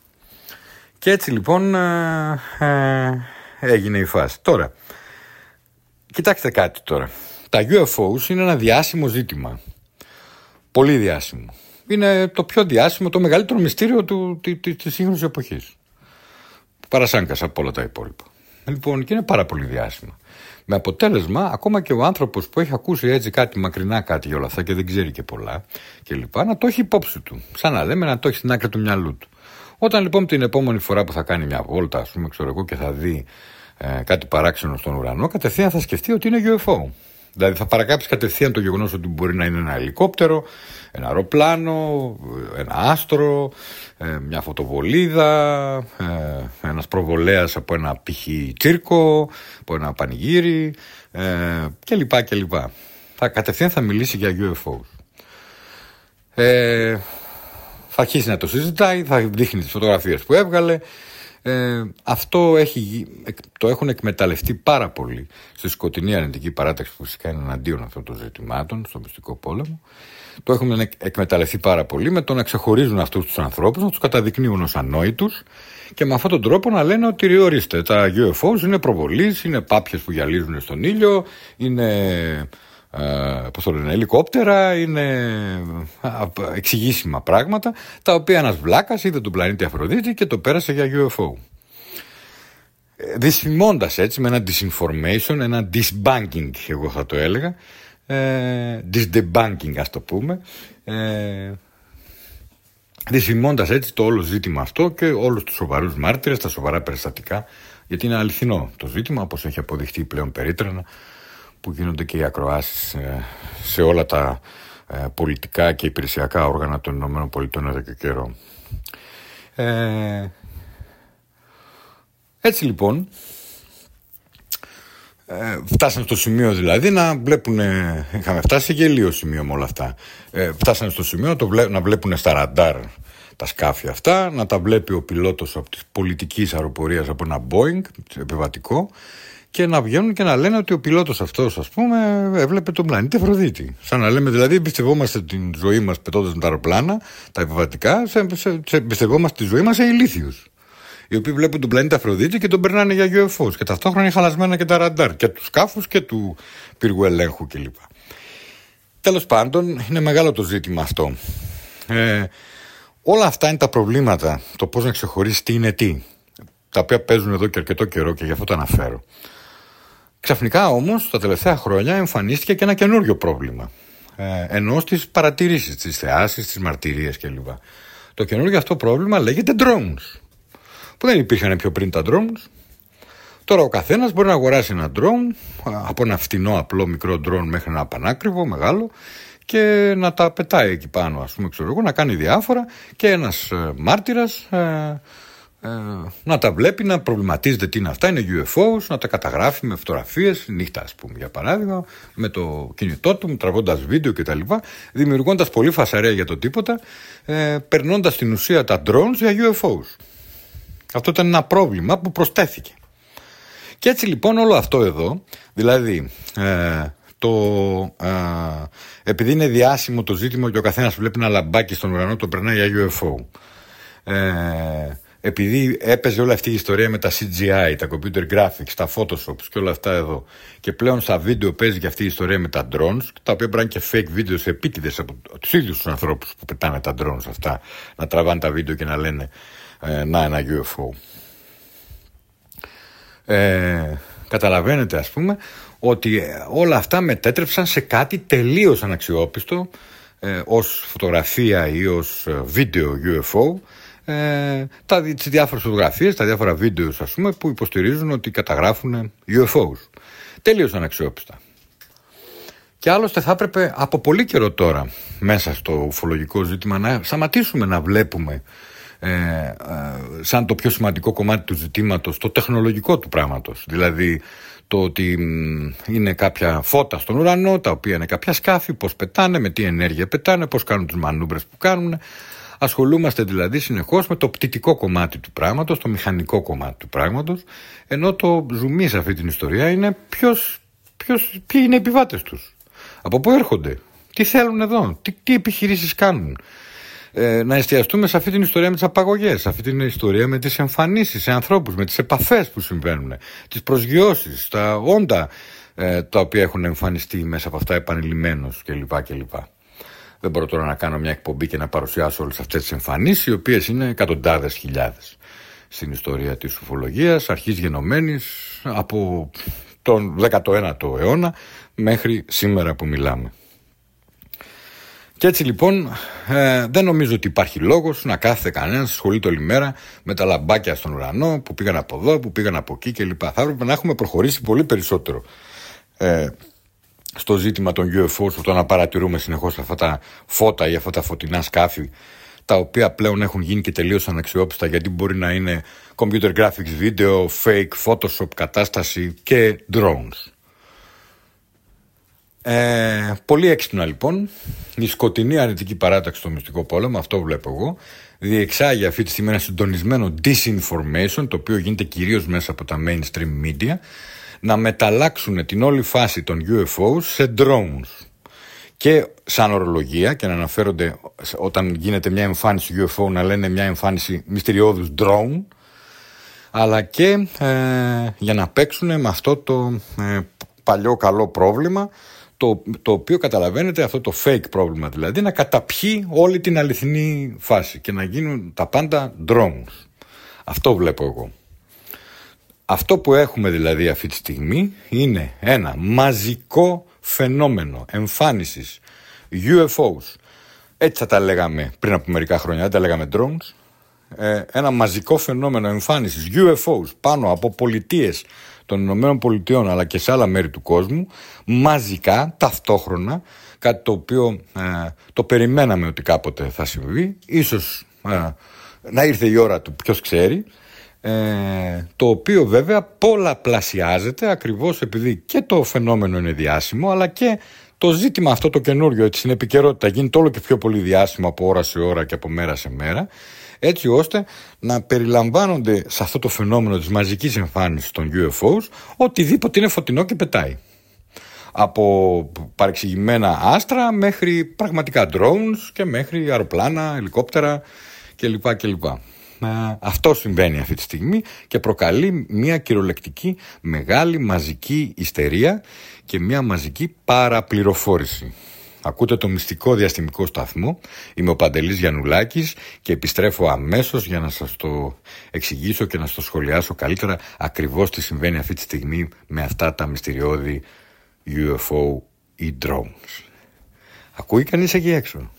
Και έτσι λοιπόν ε, ε, έγινε η φάση. Τώρα, κοιτάξτε κάτι τώρα. Τα UFOs είναι ένα διάσημο ζήτημα. Πολύ διάσημο. Είναι το πιο διάσημο, το μεγαλύτερο μυστήριο του, της, της σύγχρονης εποχής. Παρασάνκασα από όλα τα υπόλοιπα. Λοιπόν, και είναι πάρα πολύ διάσημα. Με αποτέλεσμα, ακόμα και ο άνθρωπος που έχει ακούσει έτσι κάτι μακρινά κάτι για όλα αυτά και δεν ξέρει και πολλά και λοιπά, να το έχει υπόψη του. Σαν να λέμε να το έχει στην άκρη του μυαλού του. Όταν λοιπόν την επόμενη φορά που θα κάνει μια βόλτα, ας πούμε, ξέρω εγώ, και θα δει ε, κάτι παράξενο στον ουρανό, κατευθείαν θα σκεφτεί ότι είναι UFO. Δηλαδή θα παρακάψεις κατευθείαν το γεγονός ότι μπορεί να είναι ένα ελικόπτερο, ένα αεροπλάνο, ένα άστρο, ε, μια φωτοβολίδα, ε, ένας προβολέας από ένα π.χ. τσίρκο, από ένα πανηγύρι ε, κλπ. κλπ. Θα κατευθείαν θα μιλήσει για UFOs. Ε, θα αρχίσει να το συζητάει, θα δείχνει τις φωτογραφίες που έβγαλε, ε, αυτό έχει, το έχουν εκμεταλλευτεί πάρα πολύ στη σκοτεινή αρνητική παράταξη που φυσικά είναι εναντίον αυτών των ζητημάτων, στο μυστικό πόλεμο. Το έχουν εκμεταλλευτεί πάρα πολύ με το να ξεχωρίζουν αυτούς τους ανθρώπους, να τους καταδεικνύουν ως ανόητους και με αυτόν τον τρόπο να λένε ότι ορίστε, τα UFOs είναι προβολής, είναι πάπιες που γυαλίζουν στον ήλιο, είναι ε, πώς το λένε, ελικόπτερα, είναι εξηγήσιμα πράγματα, τα οποία ένας βλάκας είδε τον πλανήτη Αφροδίτη και το πέρασε για UFO. Ε, δυσφημώντας έτσι με ένα disinformation, ένα disbanking εγώ θα το έλεγα, ε, disdebunking ας το πούμε, ε, δυσφημώντας έτσι το όλο ζήτημα αυτό και όλους τους σοβαρούς μάρτυρες, τα σοβαρά περιστατικά, γιατί είναι αληθινό το ζήτημα, όπως έχει αποδειχτεί πλέον περίτρανα, που γίνονται και οι ακροάσεις ε, σε όλα τα ε, πολιτικά και υπηρεσιακά όργανα των Ηνωμένων Πολιτών εδώ και καιρό. Ε, έτσι λοιπόν, ε, φτάσαμε στο σημείο δηλαδή να βλέπουν, είχαμε φτάσει σε γελίο σημείο με όλα αυτά. Ε, φτάσαμε στο σημείο το να βλέπουν στα ραντάρ τα σκάφη αυτά, να τα βλέπει ο πιλότος από της πολιτικής αεροπορίας από ένα Boeing επιβατικό και να βγαίνουν και να λένε ότι ο πιλότος αυτός ας πούμε έβλεπε τον πλανήτη Αφροδίτη. Σαν να λέμε δηλαδή εμπιστευόμαστε την ζωή μας πετώντας με τα αεροπλάνα, τα επιβατικά, σε, σε, σε, εμπιστευόμαστε τη ζωή μας σε ηλίθιους. Οι οποίοι βλέπουν τον πλανήτη Αφροδίτη και τον περνάνε για UFOs. Και ταυτόχρονα είναι χαλασμένα και τα ραντάρ και τους σκάφους και του πύργου ελέγχου κλπ. Τέλος πάντων, είναι μεγάλο το ζήτημα αυτό. Ε, όλα αυτά είναι τα προβλήματα. Το πώς να ξεχωρίσει τι είναι τι. Τα οποία παίζουν εδώ και αρκετό καιρό και γι' αυτό το αναφέρω. Ξαφνικά όμως τα τελευταία χρόνια εμφανίστηκε και ένα καινούριο πρόβλημα. Ε, ενώ στις παρατηρήσεις, στις θεάσεις, στις μαρτυρίες κλπ. Το καινούριο αυτό πρόβλημα λέγεται drones. Που δεν υπήρχαν πιο πριν τα drones. Τώρα ο καθένας μπορεί να αγοράσει ένα drone, από ένα φτηνό απλό μικρό drone μέχρι ένα πανάκριβο μεγάλο και να τα πετάει εκεί πάνω, ας πούμε, ξέρω εγώ, να κάνει διάφορα και ένας ε, μάρτυρας ε, ε, να τα βλέπει, να προβληματίζεται τι είναι αυτά, είναι UFOs, να τα καταγράφει με φωτογραφίες, νύχτα ας πούμε για παράδειγμα, με το κινητό του, τραβώντας βίντεο κτλ. Δημιουργώντας πολύ φασαρέα για το τίποτα, ε, περνώντας στην ουσία τα drones για UFOs. Αυτό ήταν ένα πρόβλημα που προστέθηκε. Και έτσι λοιπόν όλο αυτό εδώ, δηλαδή ε, το, ε, επειδή είναι διάσημο το ζήτημα και ο καθένας βλέπει ένα λαμπάκι στον ουρανό το περνάει για UFO. Ε, επειδή έπαιζε όλη αυτή η ιστορία με τα CGI, τα computer graphics, τα Photoshop και όλα αυτά εδώ και πλέον στα βίντεο παίζει και αυτή η ιστορία με τα drones τα οποία πρέπει και fake videos επίτηδες από τους ίδιους τους ανθρώπους που πετάνε τα drones αυτά να τραβάνε τα βίντεο και να λένε ε, να ένα UFO. Ε, καταλαβαίνετε ας πούμε ότι όλα αυτά μετέτρεψαν σε κάτι τελείως αναξιόπιστο ε, ως φωτογραφία ή ως ε, βίντεο UFO ε, τα, τις διάφορες φωτογραφίες, τα διάφορα βίντεος ας πούμε που υποστηρίζουν ότι καταγράφουν UFOs. Τελείως αναξιόπιστα. Και άλλωστε θα έπρεπε από πολύ καιρό τώρα μέσα στο ουφολογικό ζήτημα να σταματήσουμε να βλέπουμε ε, ε, σαν το πιο σημαντικό κομμάτι του ζητήματος το τεχνολογικό του πράγματος. Δηλαδή το ότι είναι κάποια φώτα στον ουρανό, τα οποία είναι κάποια σκάφη, πώς πετάνε, με τι ενέργεια πετάνε, πώς κάνουν τους μανούμπρες που κάνουν. Ασχολούμαστε δηλαδή συνεχώς με το πτυτικό κομμάτι του πράγματος, το μηχανικό κομμάτι του πράγματος, ενώ το ζουμί σε αυτή την ιστορία είναι ποιος, ποιος, ποιοι είναι οι επιβάτες τους, από πού έρχονται, τι θέλουν εδώ, τι, τι επιχειρήσεις κάνουν. Ε, να εστιαστούμε σε αυτή την ιστορία με τις απαγωγές, σε αυτή την ιστορία με τις εμφανίσεις σε ανθρώπους, με τις επαφές που συμβαίνουν, τις προσγειώσεις, τα όντα ε, τα οποία έχουν εμφανιστεί μέσα από αυτά επανειλημμένως κλπ. κλπ. Δεν μπορώ τώρα να κάνω μια εκπομπή και να παρουσιάσω όλες αυτές τις εμφανίσεις, οι οποίες είναι εκατοντάδες χιλιάδες στην ιστορία της ουφολογίας, αρχής γενομένης από τον 19ο αιώνα μέχρι σήμερα που μιλάμε. Και έτσι λοιπόν ε, δεν νομίζω ότι υπάρχει λόγος να κάθεται κανένας ασχολείται όλη μέρα με τα λαμπάκια στον ουρανό που πήγαν από εδώ, που πήγαν από εκεί κλπ. Θα έπρεπε να έχουμε προχωρήσει πολύ περισσότερο ε, στο ζήτημα των UFO, στο να παρατηρούμε συνεχώς αυτά τα φώτα ή αυτά τα φωτεινά σκάφη τα οποία πλέον έχουν γίνει και τελείως αναξιόπιστα γιατί μπορεί να είναι computer graphics, video, fake, photoshop κατάσταση και drones. Ε, πολύ έξυπνα λοιπόν, η σκοτεινή αρνητική παράταξη στο μυστικό πόλεμο, αυτό βλέπω εγώ, διεξάγει αυτή τη στιγμή ένα συντονισμένο disinformation, το οποίο γίνεται κυρίως μέσα από τα mainstream media, να μεταλλάξουν την όλη φάση των UFOs σε drones. Και σαν ορολογία και να αναφέρονται όταν γίνεται μια εμφάνιση UFO να λένε μια εμφάνιση μυστηριώδους drone, αλλά και ε, για να παίξουν με αυτό το ε, παλιό καλό πρόβλημα το, το οποίο καταλαβαίνετε αυτό το fake πρόβλημα δηλαδή να καταπιεί όλη την αληθινή φάση και να γίνουν τα πάντα drones. Αυτό βλέπω εγώ. Αυτό που έχουμε δηλαδή αυτή τη στιγμή είναι ένα μαζικό φαινόμενο εμφάνισης UFOs. Έτσι θα τα λέγαμε πριν από μερικά χρόνια, δεν τα λέγαμε drones. Ε, ένα μαζικό φαινόμενο εμφάνισης UFOs πάνω από πολιτείες των Ηνωμένων Πολιτειών αλλά και σε άλλα μέρη του κόσμου μαζικά, ταυτόχρονα κάτι το οποίο ε, το περιμέναμε ότι κάποτε θα συμβεί ίσως ε, να ήρθε η ώρα του ποιος ξέρει ε, το οποίο βέβαια πολλαπλασιάζεται ακριβώς επειδή και το φαινόμενο είναι διάσημο αλλά και το ζήτημα αυτό το καινούριο έτσι, στην επικαιρότητα γίνεται όλο και πιο πολύ διάσημο από ώρα σε ώρα και από μέρα σε μέρα έτσι ώστε να περιλαμβάνονται σε αυτό το φαινόμενο της μαζικής εμφάνισης των UFOs οτιδήποτε είναι φωτεινό και πετάει. Από παρεξηγημένα άστρα μέχρι πραγματικά drones και μέχρι αεροπλάνα, ελικόπτερα κλπ. κλπ. Αυτό συμβαίνει αυτή τη στιγμή και προκαλεί μια κυριολεκτική μεγάλη μαζική ιστερία και μια μαζική παραπληροφόρηση. Ακούτε το μυστικό διαστημικό σταθμό. Είμαι ο Παντελής Γιαννουλάκης και επιστρέφω αμέσως για να σας το εξηγήσω και να σας το σχολιάσω καλύτερα ακριβώς τι συμβαίνει αυτή τη στιγμή με αυτά τα μυστηριώδη UFO ή drones. Ακούει κανείς εκεί έξω;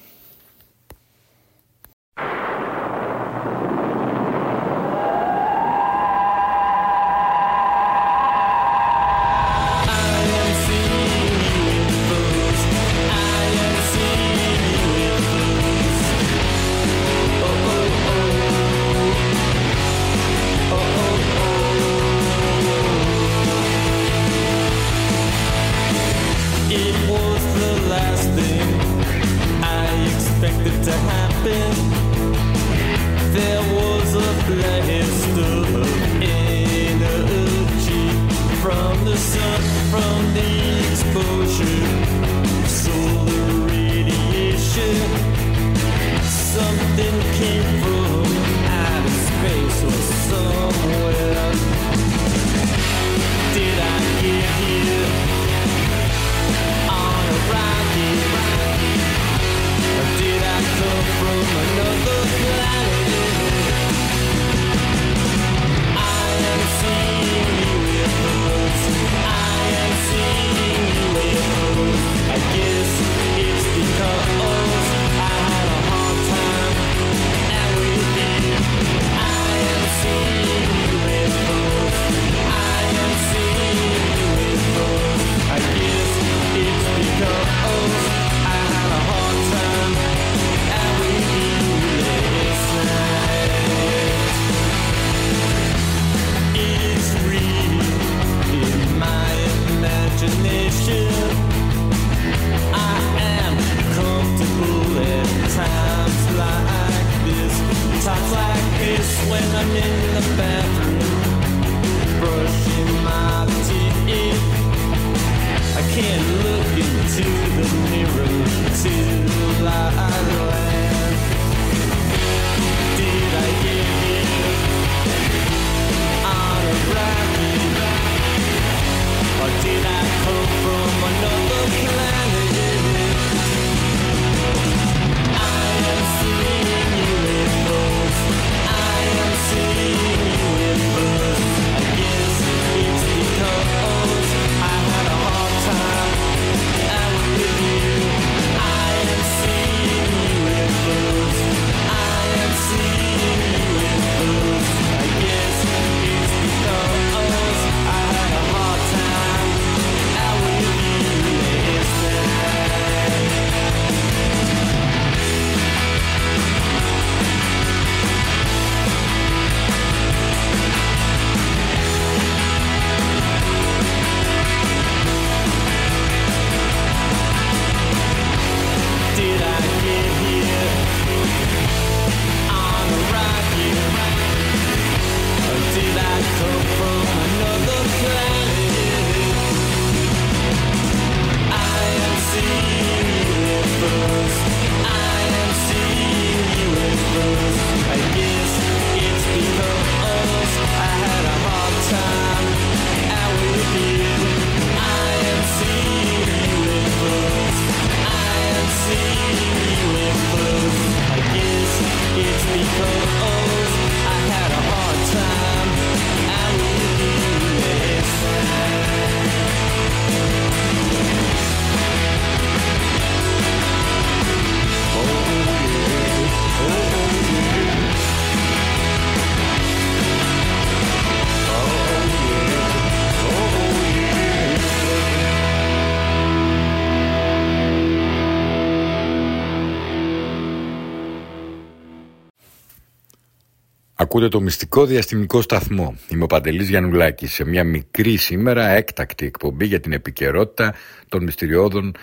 Ακούτε το μυστικό διαστημικό σταθμό. Είμαι ο Παντελής Γιαννουλάκης σε μια μικρή σήμερα έκτακτη εκπομπή για την επικαιρότητα των μυστηριώδων,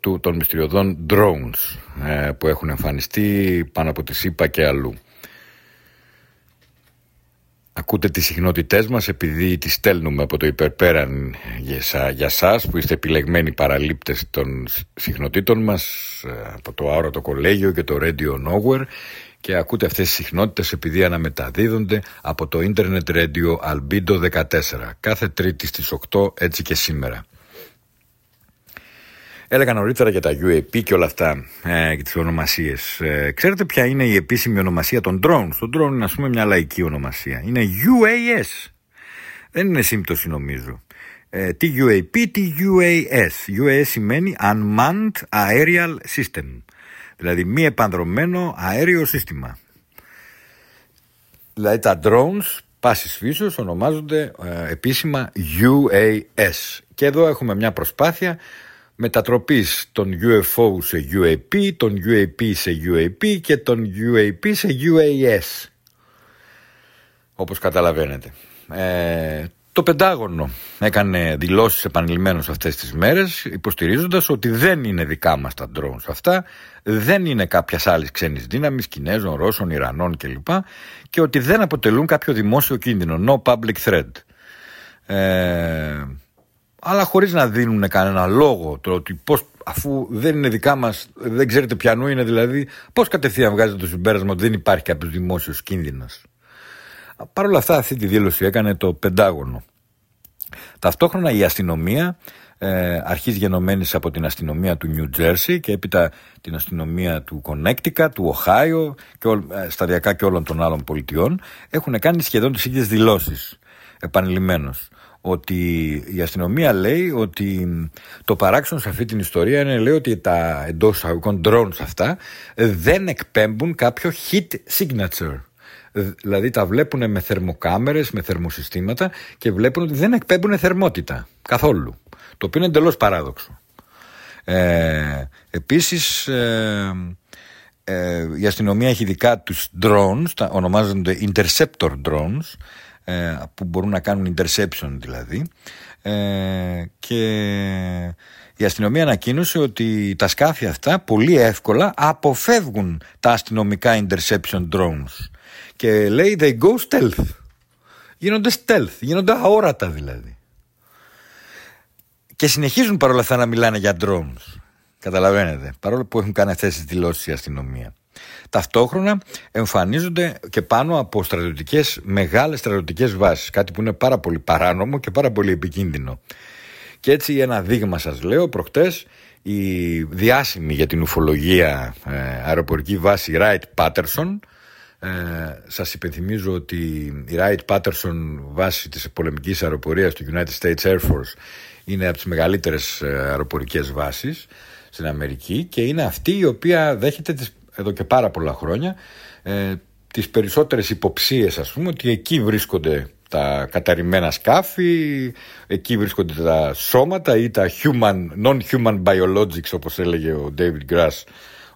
το, των μυστηριωδών drones ε, που έχουν εμφανιστεί πάνω από τη ΣΥΠΑ και αλλού. Ακούτε τις συχνότητές μας επειδή τις στέλνουμε από το υπερπέραν για, για σας που είστε επιλεγμένοι παραλήπτες των συχνοτήτων μας ε, από το Άωρατο Κολέγιο και το Radio Nowhere και ακούτε αυτές τις συχνότητες επειδή αναμεταδίδονται από το Internet Radio Albedo 14 κάθε τρίτη στις 8 έτσι και σήμερα. Έλεγα νωρίτερα για τα UAP και όλα αυτά ε, και τις ονομασίες. Ε, ξέρετε ποια είναι η επίσημη ονομασία των drones; Το drone είναι ας πούμε μια λαϊκή ονομασία. Είναι UAS. Δεν είναι σύμπτωση νομίζω. Ε, τι UAP, τι UAS. UAS σημαίνει Unmanned Aerial System. Δηλαδή μη επανδρομένο αέριο σύστημα. Δηλαδή τα drones πάσης φύσεως ονομάζονται ε, επίσημα UAS. Και εδώ έχουμε μια προσπάθεια μετατροπής των UFO σε UAP, των UAP σε UAP και των UAP σε UAS. Όπως καταλαβαίνετε. Ε, το Πεντάγωνο έκανε δηλώσεις επανειλημμένως αυτές τις μέρες υποστηρίζοντας ότι δεν είναι δικά μας τα drones αυτά, δεν είναι κάποιας άλλης ξένης δύναμης, Κινέζων, Ρώσων, Ιρανών κλπ. και ότι δεν αποτελούν κάποιο δημόσιο κίνδυνο, no public threat. Ε, αλλά χωρίς να δίνουν κανένα λόγο το ότι πώς, αφού δεν είναι δικά μας, δεν ξέρετε ποιανού είναι δηλαδή, πώς κατευθείαν βγάζετε το συμπέρασμα ότι δεν υπάρχει κάποιος δημόσιος κίνδυνος. Παρ' όλα αυτά αυτή τη δήλωση έκανε το Πεντάγωνο. Ταυτόχρονα η αστυνομία ε, αρχής γενομένης από την αστυνομία του Νιου Τζέρσι και έπειτα την αστυνομία του Κονέκτικα, του Οχάιο και ε, σταδιακά και όλων των άλλων πολιτιών έχουν κάνει σχεδόν τις ίδιες δηλώσεις επανειλημμένως ότι η αστυνομία λέει ότι το παράξενο σε αυτή την ιστορία είναι λέει ότι τα εντός αγωγικών drones αυτά δεν εκπέμπουν κάποιο hit signature. Δηλαδή τα βλέπουν με θερμοκάμερες, με θερμοσυστήματα και βλέπουν ότι δεν εκπέμπουν θερμότητα καθόλου. Το οποίο είναι εντελώς παράδοξο. Ε, επίσης ε, ε, η αστυνομία έχει δικά τους drones, τα ονομάζονται interceptor drones, ε, που μπορούν να κάνουν interception δηλαδή ε, και η αστυνομία ανακοίνωσε ότι τα σκάφη αυτά πολύ εύκολα αποφεύγουν τα αστυνομικά interception drones και λέει they go stealth. Γίνονται stealth, γίνονται αόρατα δηλαδή. Και συνεχίζουν παρόλα αυτά να μιλάνε για drones. Καταλαβαίνετε παρόλο που έχουν κάνει αυτές τις δηλώσεις η αστυνομία. Ταυτόχρονα εμφανίζονται και πάνω από στρατιωτικές, μεγάλες στρατιωτικές βάσεις, κάτι που είναι πάρα πολύ παράνομο και πάρα πολύ επικίνδυνο. Και έτσι ένα δείγμα σας λέω, προχτές η διάσημη για την ουφολογία ε, αεροπορική βάση Wright Patterson ε, σας υπενθυμίζω ότι η Wright Patterson βάση της πολεμικής αεροπορίας του United States Air Force είναι από τις μεγαλύτερες ε, αεροπορικές βάσεις στην Αμερική και είναι αυτή η οποία δέχεται τις εδώ και πάρα πολλά χρόνια ε, τις περισσότερες υποψίες ας πούμε ότι εκεί βρίσκονται τα καταρριμμένα σκάφη, εκεί βρίσκονται τα σώματα ή τα human, non-human biologics όπως έλεγε ο David Grass,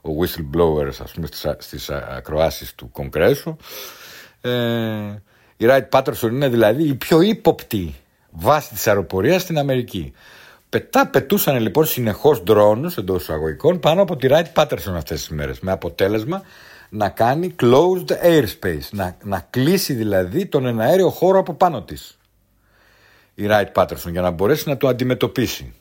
ο whistleblower ας πούμε στις, στις ακροάσεις του Κογκρέσου. Ε, η Wright Patterson είναι δηλαδή η πιο ύποπτη βάση της αεροπορίας στην Αμερική. Πετά, πετούσαν λοιπόν συνεχώς ντρόνους εντός εισαγωγικών πάνω από τη Wright Patterson αυτές τις μέρες. Με αποτέλεσμα να κάνει closed airspace, να, να κλείσει δηλαδή τον εναέριο χώρο από πάνω της. Η Wright Patterson για να μπορέσει να το αντιμετωπίσει.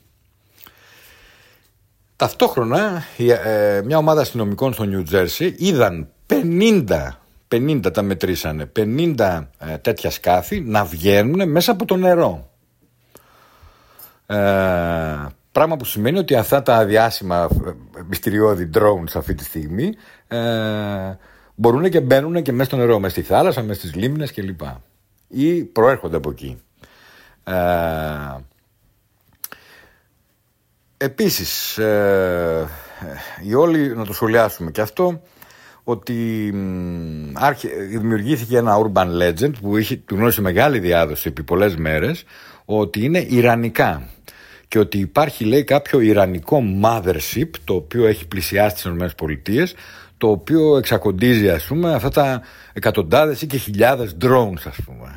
Ταυτόχρονα ε, μια ομάδα αστυνομικών στο New Jersey είδαν 50 50 τα μετρήσανε, 50 ε, τέτοια σκάφη να βγαίνουν μέσα από το νερό. Ε, πράγμα που σημαίνει ότι αυτά τα αδιάσημα ε, μυστηριώδη drones αυτή τη στιγμή ε, μπορούν και μπαίνουν και μέσα στο νερό, μέσα στη θάλασσα, μέσα στις λίμνες κλπ. Ή προέρχονται από εκεί. Ε, επίσης, ε, οι όλοι να το σχολιάσουμε και αυτό, ότι δημιουργήθηκε ένα urban legend που είχε, του γνώρισε μεγάλη διάδοση επί πολλές μέρες, ότι είναι Ιρανικά και ότι υπάρχει λέει κάποιο Ιρανικό mothership το οποίο έχει πλησιάσει τις ΗΠΑ το οποίο εξακοντίζει ας πούμε αυτά τα εκατοντάδες ή και χιλιάδες drones ας πούμε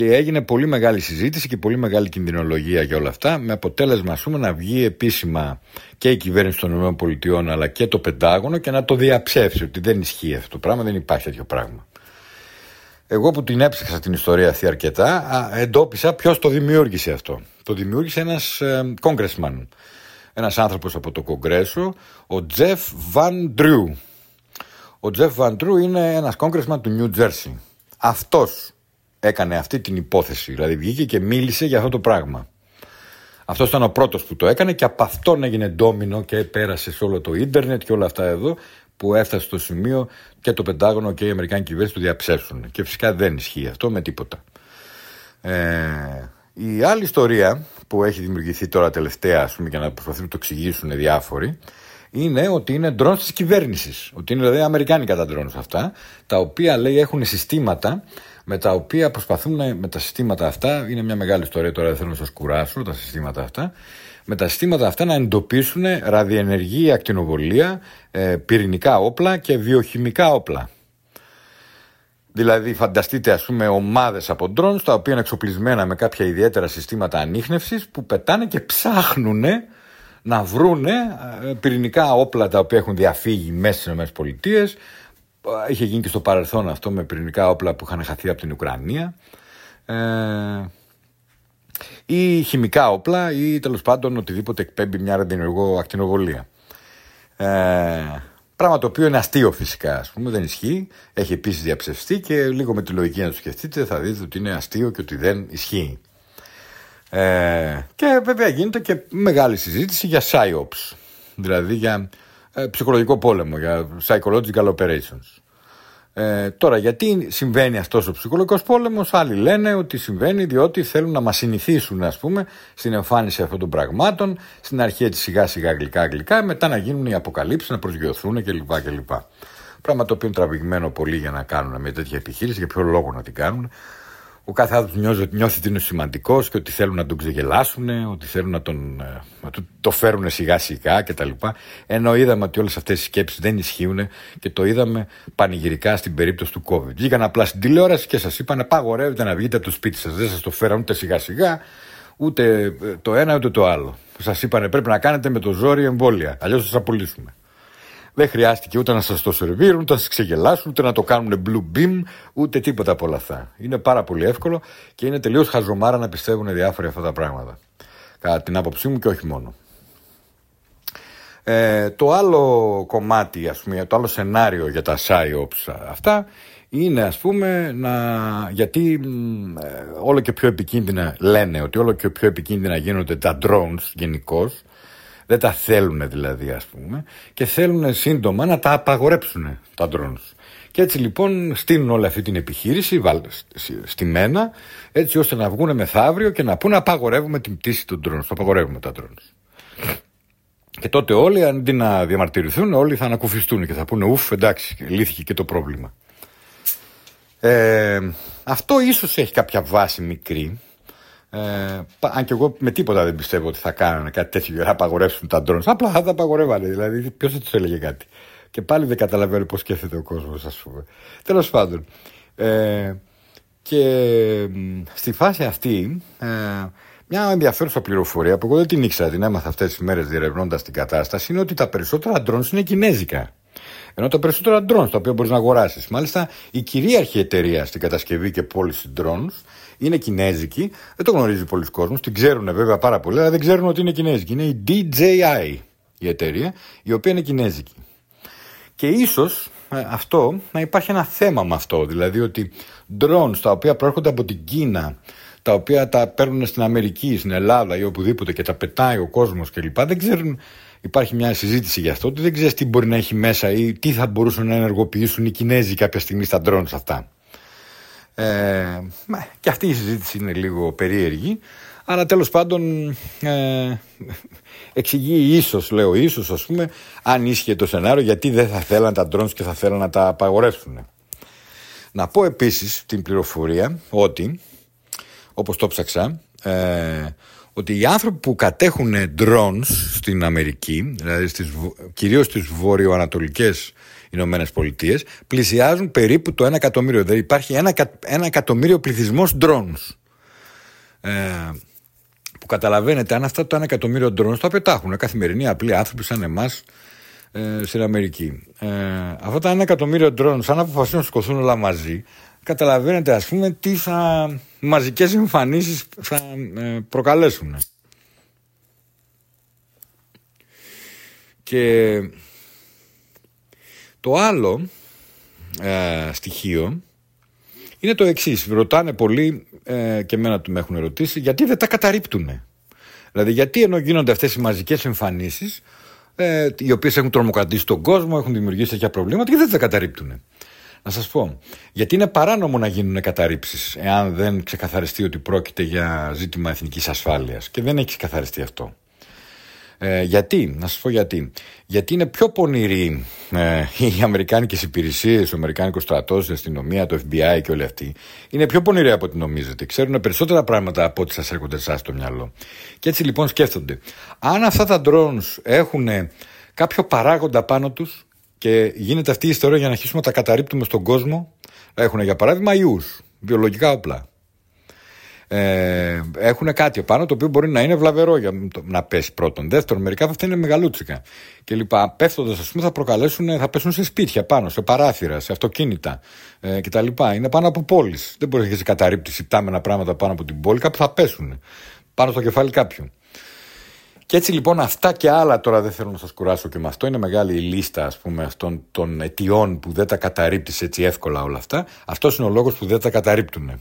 και έγινε πολύ μεγάλη συζήτηση και πολύ μεγάλη κινδυνολογία για όλα αυτά με αποτέλεσμα ας πούμε να βγει επίσημα και η κυβέρνηση των ΗΠΑ αλλά και το Πεντάγωνο και να το διαψεύσει ότι δεν ισχύει αυτό το πράγμα, δεν υπάρχει τέτοιο πράγμα. Εγώ που την έψαξα την ιστορία αυτή αρκετά, εντόπισα ποιος το δημιούργησε αυτό. Το δημιούργησε ένας ε, congressman, ένας άνθρωπος από το Κογκρέσο, ο Τζεφ Βαν Ντρού. Ο Τζεφ Βαν Ντρού είναι ένας congressman του Νιου Τζέρσι. Αυτός έκανε αυτή την υπόθεση, δηλαδή βγήκε και μίλησε για αυτό το πράγμα. Αυτός ήταν ο πρώτος που το έκανε και από αυτόν έγινε ντόμινο και πέρασε σε όλο το ίντερνετ και όλα αυτά εδώ που έφτασε στο σημείο και το Πεντάγωνο και η Αμερικάνικη κυβέρνηση το διαψεύσουν. Και φυσικά δεν ισχύει αυτό με τίποτα. Ε, η άλλη ιστορία που έχει δημιουργηθεί τώρα τελευταία, ας πούμε, για να προσπαθούν να το εξηγήσουν διάφοροι, είναι ότι είναι ντρόνς της κυβέρνησης. Ότι είναι δηλαδή Αμερικάνικα τα ντρόν αυτά, τα οποία λέει έχουν συστήματα με τα οποία προσπαθούν με τα συστήματα αυτά. Είναι μια μεγάλη ιστορία τώρα, δεν θέλω να σας κουράσω τα συστήματα αυτά με τα συστήματα αυτά να εντοπίσουν ραδιενεργή ακτινοβολία, ε, πυρηνικά όπλα και βιοχημικά όπλα. Δηλαδή φανταστείτε ας πούμε ομάδες από ντρόν τα οποία είναι εξοπλισμένα με κάποια ιδιαίτερα συστήματα ανείχνευσης που πετάνε και ψάχνουν να βρούνε ε, πυρηνικά όπλα τα οποία έχουν διαφύγει μέσα στις ΗΠΑ. Είχε γίνει και στο παρελθόν αυτό με πυρηνικά όπλα που είχαν χαθεί από την Ουκρανία. Ε, ή χημικά όπλα ή τέλος πάντων οτιδήποτε εκπέμπει μια ρεντενεργό ακτινοβολία. Ε, πράγμα το οποίο είναι αστείο φυσικά, ας πούμε, δεν ισχύει. Έχει επίσης διαψευστεί και λίγο με τη λογική να το σκεφτείτε θα δείτε ότι είναι αστείο και ότι δεν ισχύει. Ε, και βέβαια γίνεται και μεγάλη συζήτηση για PSYOPs, δηλαδή για ε, ψυχολογικό πόλεμο, για psychological operations. Ε, τώρα, γιατί συμβαίνει αυτός ο ψυχολογικός πόλεμος, άλλοι λένε ότι συμβαίνει διότι θέλουν να μας συνηθίσουν, ας πούμε, στην εμφάνιση αυτών των πραγμάτων, στην αρχή έτσι σιγά σιγά γλυκά γλυκά, μετά να γίνουν οι αποκαλύψεις, να προσγειωθούν κλπ. κλπ. Πράγμα το οποίο είναι τραβηγμένο πολύ για να κάνουν μια τέτοια επιχείρηση, για ποιο λόγο να την κάνουν ο κάθε άνθρωπος νιώθει, νιώθει ότι είναι σημαντικός και ότι θέλουν να τον ξεγελάσουν, ότι θέλουν να, τον, ε, να το φέρουν σιγά σιγά κτλ. Ενώ είδαμε ότι όλες αυτές οι σκέψεις δεν ισχύουν και το είδαμε πανηγυρικά στην περίπτωση του COVID. Βγήκαν απλά στην τηλεόραση και σας είπαν απαγορεύεται να βγείτε από το σπίτι σας. Δεν σας το φέραν ούτε σιγά σιγά, ούτε ε, το ένα ούτε το άλλο. Σας είπαν πρέπει να κάνετε με το ζόρι εμβόλια, αλλιώς θα σας απολύσουμε. Δεν χρειάστηκε ούτε να σας το σερβίρουν, ούτε να σας ξεγελάσουν, ούτε να το κάνουν blue beam, ούτε τίποτα από όλα αυτά. Είναι πάρα πολύ εύκολο και είναι τελείως χαζομάρα να πιστεύουν διάφορα αυτά τα πράγματα. Κατά την άποψή μου και όχι μόνο. Ε, το άλλο κομμάτι, ας πούμε, το άλλο σενάριο για τα PSYOPs αυτά είναι ας πούμε να, γιατί ε, όλο και πιο επικίνδυνα λένε ότι όλο και πιο επικίνδυνα γίνονται τα drones γενικώς δεν τα θέλουν δηλαδή ας πούμε και θέλουν σύντομα να τα απαγορέψουν τα drones. Και έτσι λοιπόν στείλουν όλη αυτή την επιχείρηση στη μένα έτσι ώστε να βγουν μεθαύριο και να πούνε απαγορεύουμε την πτήση των drones, απαγορεύουμε τα drones. Και τότε όλοι αντί να διαμαρτυρηθούν όλοι θα ανακουφιστούν και θα πούνε ουφ εντάξει λύθηκε και το πρόβλημα. Ε, αυτό ίσως έχει κάποια βάση μικρή ε, αν και εγώ με τίποτα δεν πιστεύω ότι θα κάνανε κάτι τέτοιο για να απαγορεύσουν τα drones. Απλά θα τα απαγορεύανε. Δηλαδή, ποιος θα τους έλεγε κάτι. Και πάλι δεν καταλαβαίνω πώς σκέφτεται ο κόσμος, ας πούμε. Τέλος πάντων. Ε, και στη φάση αυτή, ε, μια ενδιαφέρουσα πληροφορία που εγώ δεν την ήξερα, την έμαθα αυτές τις μέρες διερευνώντας την κατάσταση, είναι ότι τα περισσότερα drones είναι κινέζικα. Ενώ τα περισσότερα drones τα οποία μπορείς να αγοράσεις. Μάλιστα, η κυρίαρχη εταιρεία στην κατασκευή και πώληση drones είναι κινέζικη. Δεν το γνωρίζει πολλοί κόσμο. Την ξέρουν βέβαια πάρα πολύ, αλλά δεν ξέρουν ότι είναι κινέζικη. Είναι η DJI η εταιρεία, η οποία είναι κινέζικη. Και ίσως ε, αυτό να υπάρχει ένα θέμα με αυτό. Δηλαδή ότι drones τα οποία προέρχονται από την Κίνα, τα οποία τα παίρνουν στην Αμερική, στην Ελλάδα ή οπουδήποτε και τα πετάει ο κόσμος κλπ. Δεν ξέρουν. Υπάρχει μια συζήτηση για αυτό ότι δεν ξέρεις τι μπορεί να έχει μέσα ή τι θα μπορούσαν να ενεργοποιήσουν οι Κινέζοι κάποια στιγμή στα drones αυτά. Ε, και αυτή η συζήτηση είναι λίγο περίεργη, αλλά τέλος πάντων ε, εξηγεί ίσως, λέω ίσως ας πούμε, αν ίσχυε το σενάριο γιατί δεν θα θέλαν τα drones και θα θέλαν να τα απαγορεύσουν. Να πω επίσης την πληροφορία ότι, όπως το ψάξα, ε, ότι οι άνθρωποι που κατέχουν drones στην Αμερική, δηλαδή στις, κυρίως στις βορειοανατολικές Ηνωμένες Πολιτείες, πλησιάζουν περίπου το 1 εκατομμύριο. Δηλαδή υπάρχει ένα, ένα εκατομμύριο πληθυσμό drones. Ε, που καταλαβαίνετε, αν αυτά το 1 εκατομμύριο drones τα πετάχουν καθημερινοί απλοί άνθρωποι σαν εμάς ε, στην Αμερική. Ε, αυτά τα 1 εκατομμύριο drones, αν αποφασίσουν να σηκωθούν όλα μαζί, καταλαβαίνετε ας πούμε τι θα μαζικές εμφανίσεις θα ε, προκαλέσουν. Και το άλλο ε, στοιχείο είναι το εξής. Ρωτάνε πολλοί ε, και εμένα του με έχουν ερωτήσει γιατί δεν τα καταρρύπτουν. Δηλαδή, γιατί ενώ γίνονται αυτές οι μαζικές εμφανίσεις, ε, οι οποίες έχουν τρομοκρατήσει τον κόσμο, έχουν δημιουργήσει τέτοια προβλήματα, γιατί δεν τα καταρρύπτουν. Να σας πω, γιατί είναι παράνομο να γίνουν καταρρύψεις εάν δεν ξεκαθαριστεί ότι πρόκειται για ζήτημα εθνικής ασφάλειας. Και δεν έχει ξεκαθαριστεί αυτό. Ε, γιατί, να σας πω γιατί. Γιατί είναι πιο πονηροί ε, οι Αμερικάνικες υπηρεσίες, ο Αμερικάνικος στρατός, η αστυνομία, το FBI και όλοι αυτοί. Είναι πιο πονηροί από ό,τι νομίζετε. Ξέρουν περισσότερα πράγματα από ό,τι σας έρχονται εσάς στο μυαλό. Και έτσι λοιπόν σκέφτονται. Αν αυτά τα drones έχουν κάποιο παράγοντα πάνω τους και γίνεται αυτή η ιστορία για να αρχίσουμε να τα καταρρύπτουμε στον κόσμο, έχουν για παράδειγμα ιούς, βιολογικά όπλα ε, έχουν κάτι επάνω το οποίο μπορεί να είναι βλαβερό για να πέσει πρώτον. Δεύτερον, μερικά από αυτά είναι μεγαλούτσικα. Και λοιπά, πέφτοντας, ας πούμε, θα προκαλέσουν, θα πέσουν σε σπίτια πάνω, σε παράθυρα, σε αυτοκίνητα ε, κτλ. Είναι πάνω από πόλεις. Δεν μπορεί να έχεις καταρρύπτει υπτάμενα πράγματα πάνω από την πόλη, κάπου θα πέσουν. πάνω στο κεφάλι κάποιου. Και έτσι λοιπόν αυτά και άλλα τώρα δεν θέλω να σας κουράσω και με αυτό είναι μεγάλη η λίστα ας πούμε αυτών των αιτιών που δεν τα καταρρύπτεις έτσι εύκολα όλα αυτά. Αυτός είναι ο λόγος που δεν τα καταρρύπτουν.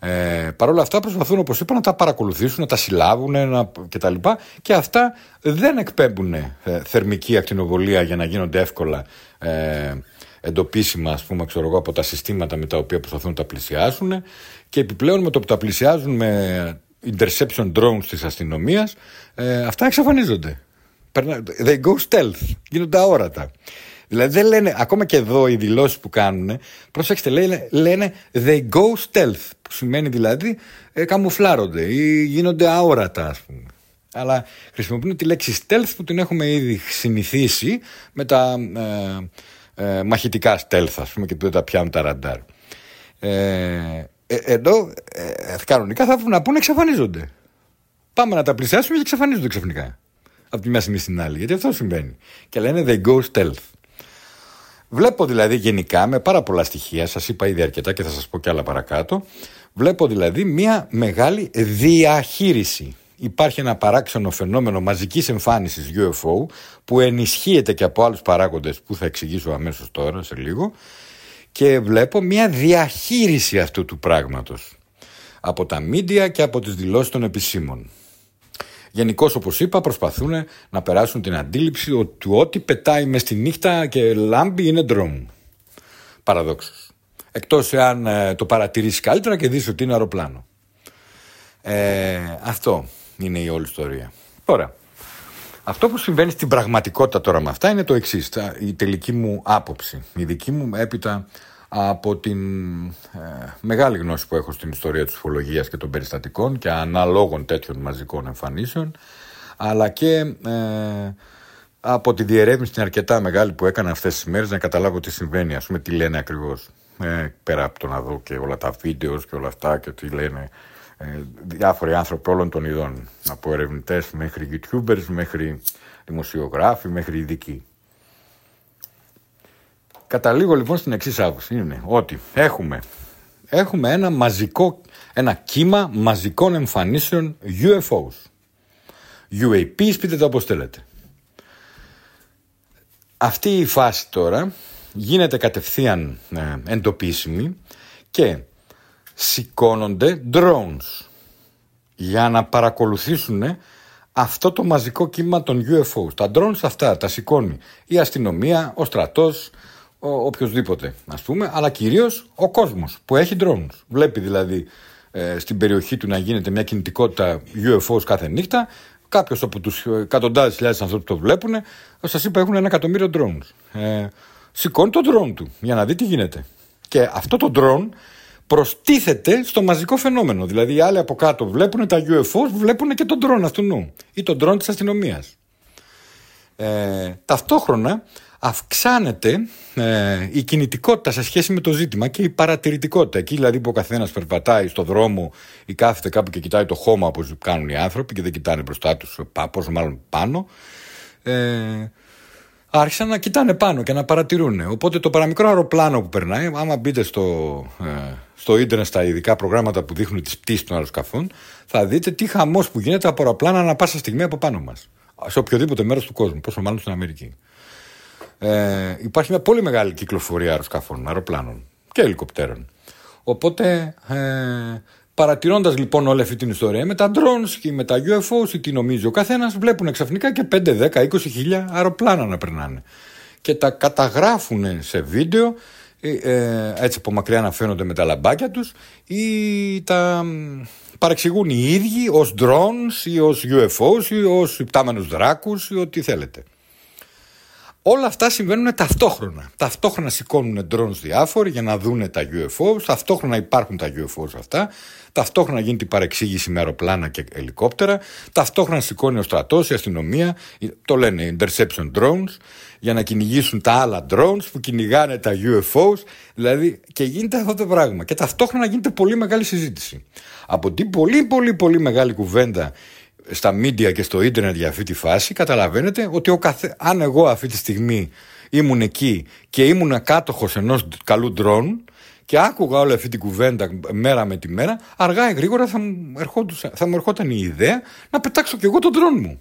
Ε, Παρ' όλα αυτά προσπαθούν όπως είπα να τα παρακολουθήσουν, να τα συλλάβουν να, κτλ. Και αυτά δεν εκπέμπουν ε, θερμική ακτινοβολία για να γίνονται εύκολα ε, εντοπίσιμα ας πούμε, ξέρω εγώ, από τα συστήματα με τα οποία προσπαθούν να τα πλησιάσουν και επιπλέον με το που τα πλησιάζουν με interception drones της αστυνομίας ε, αυτά εξαφανίζονται. They go stealth, γίνονται αόρατα. Δηλαδή δεν λένε, ακόμα και εδώ οι δηλώσεις που κάνουν, προσέξτε, λένε, λένε they go stealth, που σημαίνει δηλαδή ε, καμουφλάρονται ή γίνονται αόρατα, ας πούμε. Αλλά χρησιμοποιούν τη λέξη stealth που την έχουμε ήδη συνηθίσει με τα ε, ε, μαχητικά stealth, ας πούμε, και που δεν τα πιάνουν τα ραντάρ. Ε, ε, ενώ ε, κανονικά θα έπρεπε να πούνε εξαφανίζονται. Πάμε να τα πλησιάσουμε και εξαφανίζονται ξαφνικά. Από τη μια στιγμή στην άλλη. Γιατί αυτό συμβαίνει. Και λένε they go stealth. Βλέπω δηλαδή γενικά με πάρα πολλά στοιχεία, σας είπα ήδη αρκετά και θα σας πω κι άλλα παρακάτω, βλέπω δηλαδή μια μεγάλη διαχείριση. Υπάρχει ένα παράξενο φαινόμενο μαζικής εμφάνισης UFO που ενισχύεται και από άλλους παράγοντες που θα εξηγήσω αμέσως τώρα σε λίγο και βλέπω μια διαχείριση αυτού του πράγματος από τα μίντια και από τις δηλώσεις των επισήμων. Γενικώς, όπως είπα, προσπαθούν να περάσουν την αντίληψη ότι ό,τι πετάει μες στη νύχτα και λάμπει είναι ντρόμ. Παραδόξως. Εκτός εάν ε, το παρατηρήσεις καλύτερα και δεις ότι είναι αεροπλάνο. Ε, αυτό είναι η όλη ιστορία. Τώρα, αυτό που συμβαίνει στην πραγματικότητα τώρα με αυτά είναι το εξής. Η τελική μου άποψη. Η δική μου έπειτα από την ε, μεγάλη γνώση που έχω στην ιστορία της ουφολογίας και των περιστατικών και αναλόγων τέτοιων μαζικών εμφανίσεων αλλά και ε, από τη διερεύνηση την αρκετά μεγάλη που έκανα αυτές τις μέρες να καταλάβω τι συμβαίνει, ας πούμε τι λένε ακριβώς. Ε, πέρα από το να δω και όλα τα βίντεος και όλα αυτά και τι λένε ε, διάφοροι άνθρωποι όλων των ειδών. Από ερευνητές μέχρι youtubers μέχρι δημοσιογράφοι μέχρι ειδικοί Καταλήγω λοιπόν στην εξής άποψη. Είναι ότι έχουμε, έχουμε ένα μαζικό, ένα κύμα μαζικών εμφανίσεων UFOs. UAPs, πείτε το όπως θέλετε. Αυτή η φάση τώρα γίνεται κατευθείαν ε, εντοπίσιμη και σηκώνονται drones για να παρακολουθήσουν αυτό το μαζικό κύμα των UFOs. Τα drones αυτά τα σηκώνει η αστυνομία, ο στρατός, ο, οποιοδήποτε, ας πούμε, αλλά κυρίως ο κόσμος που έχει drones. Βλέπει δηλαδή ε, στην περιοχή του να γίνεται μια κινητικότητα UFOs κάθε νύχτα. Κάποιος από τους εκατοντάδες χιλιάδες ανθρώπους που το βλέπουν, σας είπα, έχουν ένα εκατομμύριο drones. Ε, σηκώνει το drone του για να δει τι γίνεται. Και αυτό το drone προστίθεται στο μαζικό φαινόμενο. Δηλαδή οι άλλοι από κάτω βλέπουν τα UFOs, βλέπουν και τον drone αυτού νου ή τον drone της αστυνομίας. Ε, ταυτόχρονα αυξάνεται ε, η κινητικότητα σε σχέση με το ζήτημα και η παρατηρητικότητα. Εκεί δηλαδή που ο καθένας περπατάει στο δρόμο ή κάθεται κάπου και κοιτάει το χώμα όπως κάνουν οι άνθρωποι και δεν κοιτάνε μπροστά τους, πόσο μάλλον πάνω. Ε, άρχισαν να κοιτάνε πάνω και να παρατηρούν. Οπότε το παραμικρό αεροπλάνο που περνάει, άμα μπείτε στο, ε, στο ίντερνετ στα ειδικά προγράμματα που δείχνουν τις πτήσεις των αεροσκαφών, θα δείτε τι χαμός που γίνεται από αεροπλάνα ανά πάσα στιγμή από πάνω μας. Σε οποιοδήποτε μέρος του κόσμου, πόσο μάλλον στην Αμερική ε, υπάρχει μια πολύ μεγάλη κυκλοφορία αεροσκαφών, αεροπλάνων και ελικοπτέρων. Οπότε ε, παρατηρώντας λοιπόν όλη αυτή την ιστορία με τα drones και με τα UFOs ή τι νομίζει ο καθένας βλέπουν ξαφνικά και 5, 10, 20 χιλιά αεροπλάνα να περνάνε και τα καταγράφουν σε βίντεο ε, ε, έτσι από μακριά να φαίνονται με τα λαμπάκια τους ή τα παρεξηγούν οι ίδιοι ως drones ή ως UFOs ή ως υπτάμενους δράκους ή ό,τι θέλετε. Όλα αυτά συμβαίνουν ταυτόχρονα. Ταυτόχρονα σηκώνουν drones διάφοροι για να δούνε τα UFO, ταυτόχρονα υπάρχουν τα UFO αυτά, ταυτόχρονα γίνεται η παρεξήγηση με αεροπλάνα και ελικόπτερα, ταυτόχρονα σηκώνει ο στρατός, η αστυνομία, το λένε interception drones, για να κυνηγήσουν τα άλλα drones που κυνηγάνε τα UFOs, δηλαδή και γίνεται αυτό το πράγμα. Και ταυτόχρονα γίνεται πολύ μεγάλη συζήτηση. Από την πολύ πολύ πολύ μεγάλη κουβέντα στα media και στο ίντερνετ για αυτή τη φάση, καταλαβαίνετε ότι ο καθε... αν εγώ αυτή τη στιγμή ήμουν εκεί και ήμουν κάτοχος ενός καλού ντρόν και άκουγα όλη αυτή την κουβέντα μέρα με τη μέρα, αργά ή γρήγορα θα μου, θα μου ερχόταν η ιδέα να πετάξω κι εγώ τον τρόν μου.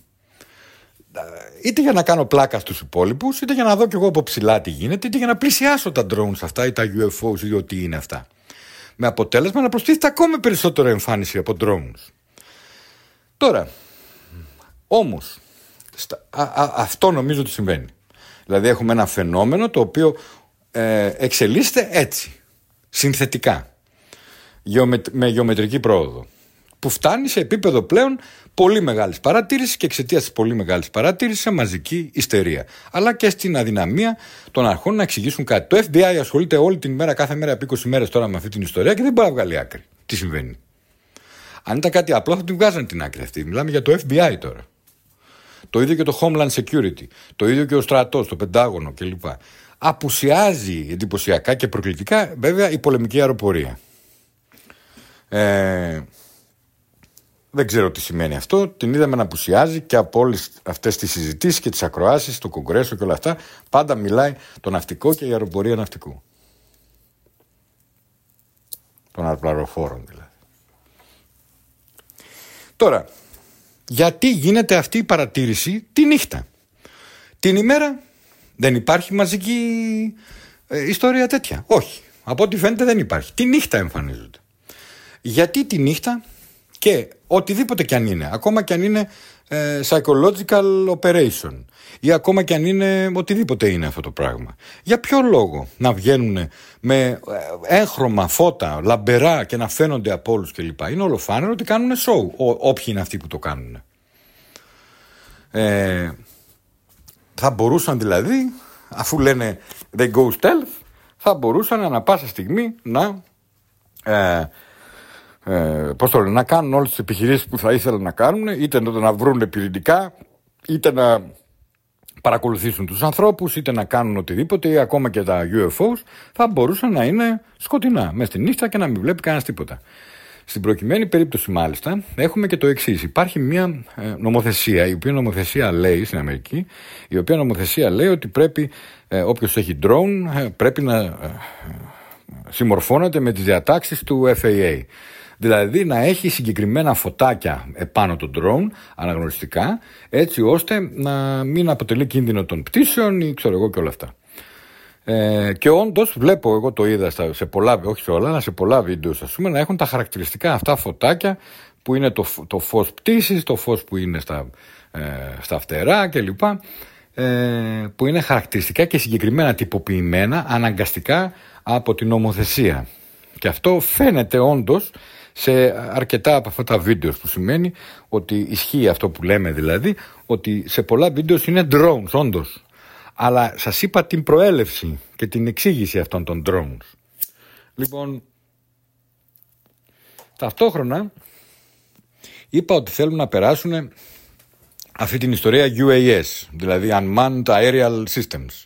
Είτε για να κάνω πλάκα στους υπόλοιπους, είτε για να δω κι εγώ από ψηλά τι γίνεται, είτε για να πλησιάσω τα drones αυτά ή τα UFOs ή ό,τι είναι αυτά. Με αποτέλεσμα να προστίθεται ακόμη περισσότερο εμφάνιση από drones. Τώρα, όμως, αυτό νομίζω ότι συμβαίνει. Δηλαδή έχουμε ένα φαινόμενο το οποίο ε, εξελίσσεται έτσι, συνθετικά, με γεωμετρική πρόοδο, που φτάνει σε επίπεδο πλέον πολύ μεγάλης παρατήρησης και εξαιτίας της πολύ μεγάλης παρατήρησης σε μαζική ιστερία. Αλλά και στην αδυναμία των αρχών να εξηγήσουν κάτι. Το FBI ασχολείται όλη την μέρα, κάθε μέρα από 20 μέρες τώρα με αυτή την ιστορία και δεν μπορεί να βγάλει άκρη. Τι συμβαίνει. Αν ήταν κάτι απλό θα την βγάζαν την άκρη αυτή. Μιλάμε για το FBI τώρα. Το ίδιο και το Homeland Security. Το ίδιο και ο στρατός, το Πεντάγωνο κλπ. Απουσιάζει εντυπωσιακά και προκλητικά βέβαια η πολεμική αεροπορία. Ε, δεν ξέρω τι σημαίνει αυτό. Την είδαμε να απουσιάζει και από όλες αυτές τις συζητήσεις και τις ακροάσεις, το κογκρέσο και όλα αυτά. Πάντα μιλάει το ναυτικό και η αεροπορία ναυτικού. Των αεροπλαροφόρων δηλαδή. Τώρα, γιατί γίνεται αυτή η παρατήρηση τη νύχτα; Την ημέρα δεν υπάρχει μαζική ε, ιστορία τέτοια. Όχι. Από ό,τι φαίνεται δεν υπάρχει. Τη νύχτα εμφανίζονται. Γιατί τη νύχτα και οτιδήποτε κι αν είναι, ακόμα κι αν είναι ε, psychological operation ή ακόμα κι αν είναι οτιδήποτε είναι αυτό το πράγμα. Για ποιο λόγο να βγαίνουν με ε, έγχρωμα φώτα, λαμπερά και να φαίνονται από όλους κλπ. Είναι όλο φάνερο ότι κάνουν show, όποιοι είναι αυτοί που το κάνουν. Ε, θα μπορούσαν δηλαδή, αφού λένε they go stealth, θα μπορούσαν ανα πάσα στιγμή να ε, ε, πώς το λένε, να κάνουν όλες τις επιχειρήσεις που θα ήθελαν να κάνουν, είτε να βρουν πυρηνικά, είτε να παρακολουθήσουν τους ανθρώπους, είτε να κάνουν οτιδήποτε, ή ακόμα και τα UFOs, θα μπορούσαν να είναι σκοτεινά, μέσα στη νύχτα και να μην βλέπει κανένας τίποτα. Στην προκειμένη περίπτωση, μάλιστα, έχουμε και το εξής. Υπάρχει μια ε, νομοθεσία, η οποία νομοθεσία λέει στην Αμερική, η οποία νομοθεσία λέει ότι πρέπει ε, όποιος έχει drone ε, πρέπει να ε, συμμορφώνεται με τις διατάξεις του FAA. Δηλαδή να έχει συγκεκριμένα φωτάκια επάνω το drone, αναγνωριστικά, έτσι ώστε να μην αποτελεί κίνδυνο των πτήσεων ή ξέρω εγώ και όλα αυτά. Ε, και όντως βλέπω, εγώ το είδα σε πολλά, όχι σε όλα, αλλά σε πολλά βίντεος, ας πούμε, να έχουν τα χαρακτηριστικά αυτά φωτάκια που είναι το, το φως πτήσης, το φως που είναι στα, ε, στα φτερά κλπ. Ε, που είναι χαρακτηριστικά και συγκεκριμένα τυποποιημένα αναγκαστικά από την νομοθεσία. Και αυτό φαίνεται όντως σε αρκετά από αυτά τα βίντεος που σημαίνει ότι ισχύει αυτό που λέμε δηλαδή ότι σε πολλά βίντεος είναι drones όντως. Αλλά σας είπα την προέλευση και την εξήγηση αυτών των drones. Λοιπόν ταυτόχρονα είπα ότι θέλουν να περάσουν αυτή την ιστορία UAS δηλαδή Unmanned Aerial Systems.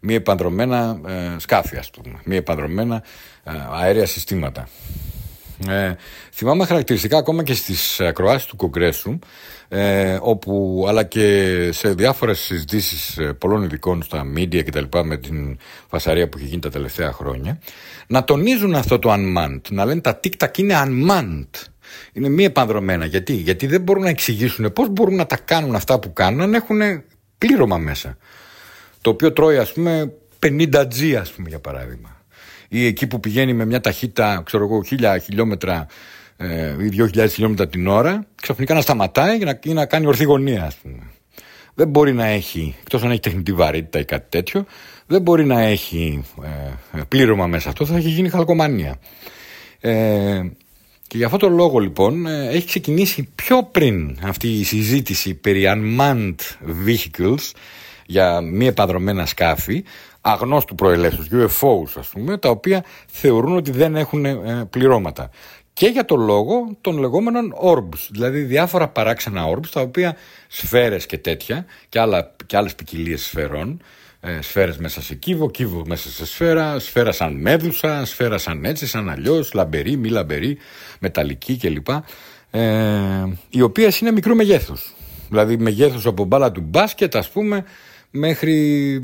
Μη επανδρομένα ε, σκάφη ας πούμε. Μη επανδρομένα ε, αέρια συστήματα ε, θυμάμαι χαρακτηριστικά ακόμα και στις ακροάσεις του Κογκρέσου ε, όπου, αλλά και σε διάφορες συζητήσεις ε, πολλών ειδικών στα media και τα λοιπά με την φασαρία που έχει γίνει τα τελευταία χρόνια να τονίζουν αυτό το unmanned, να λένε τα TikTok είναι unmanned είναι μη επανδρομένα. Γιατί; Γιατί δεν μπορούν να εξηγήσουν πώς μπορούν να τα κάνουν αυτά που κάνουν αν έχουν πλήρωμα μέσα. Το οποίο τρώει ας πούμε 50G ας πούμε για παράδειγμα ή εκεί που πηγαίνει με μια ταχύτητα, ξέρω εγώ, χίλια χιλιόμετρα ε, ή δυο χιλιάδες χιλιόμετρα την ώρα, ξαφνικά να σταματάει και να, να κάνει ορθή γωνία, ας πούμε. Δεν μπορεί να έχει, εκτός αν έχει τεχνητή βαρύτητα ή κάτι τέτοιο, δεν μπορεί να έχει ε, πλήρωμα μέσα αυτό, θα έχει γίνει χαλκομανία. Ε, και για αυτόν τον λόγο λοιπόν ε, έχει ξεκινήσει πιο πριν αυτή η συζήτηση περί unmanned vehicles για μη επανδρομένα σκάφη αγνώστου προελεύσεως, UFOs ας πούμε, τα οποία θεωρούν ότι δεν έχουν ε, πληρώματα. Και για το λόγο των λεγόμενων orbs, δηλαδή διάφορα παράξενα orbs, τα οποία σφαίρες και τέτοια, και, άλλα, και άλλες ποικιλίε σφαιρών, ε, σφαίρες μέσα σε κύβο, κύβο μέσα σε σφαίρα, σφαίρα σαν μέδουσα, σφαίρα σαν έτσι, σαν αλλιώς, λαμπερή, μη λαμπερή, μεταλλική κλπ. Ε, οι οποίες είναι μικρού μεγέθους. Δηλαδή μεγέθους από μπάλα του μπάσκετ ας πούμε μέχρι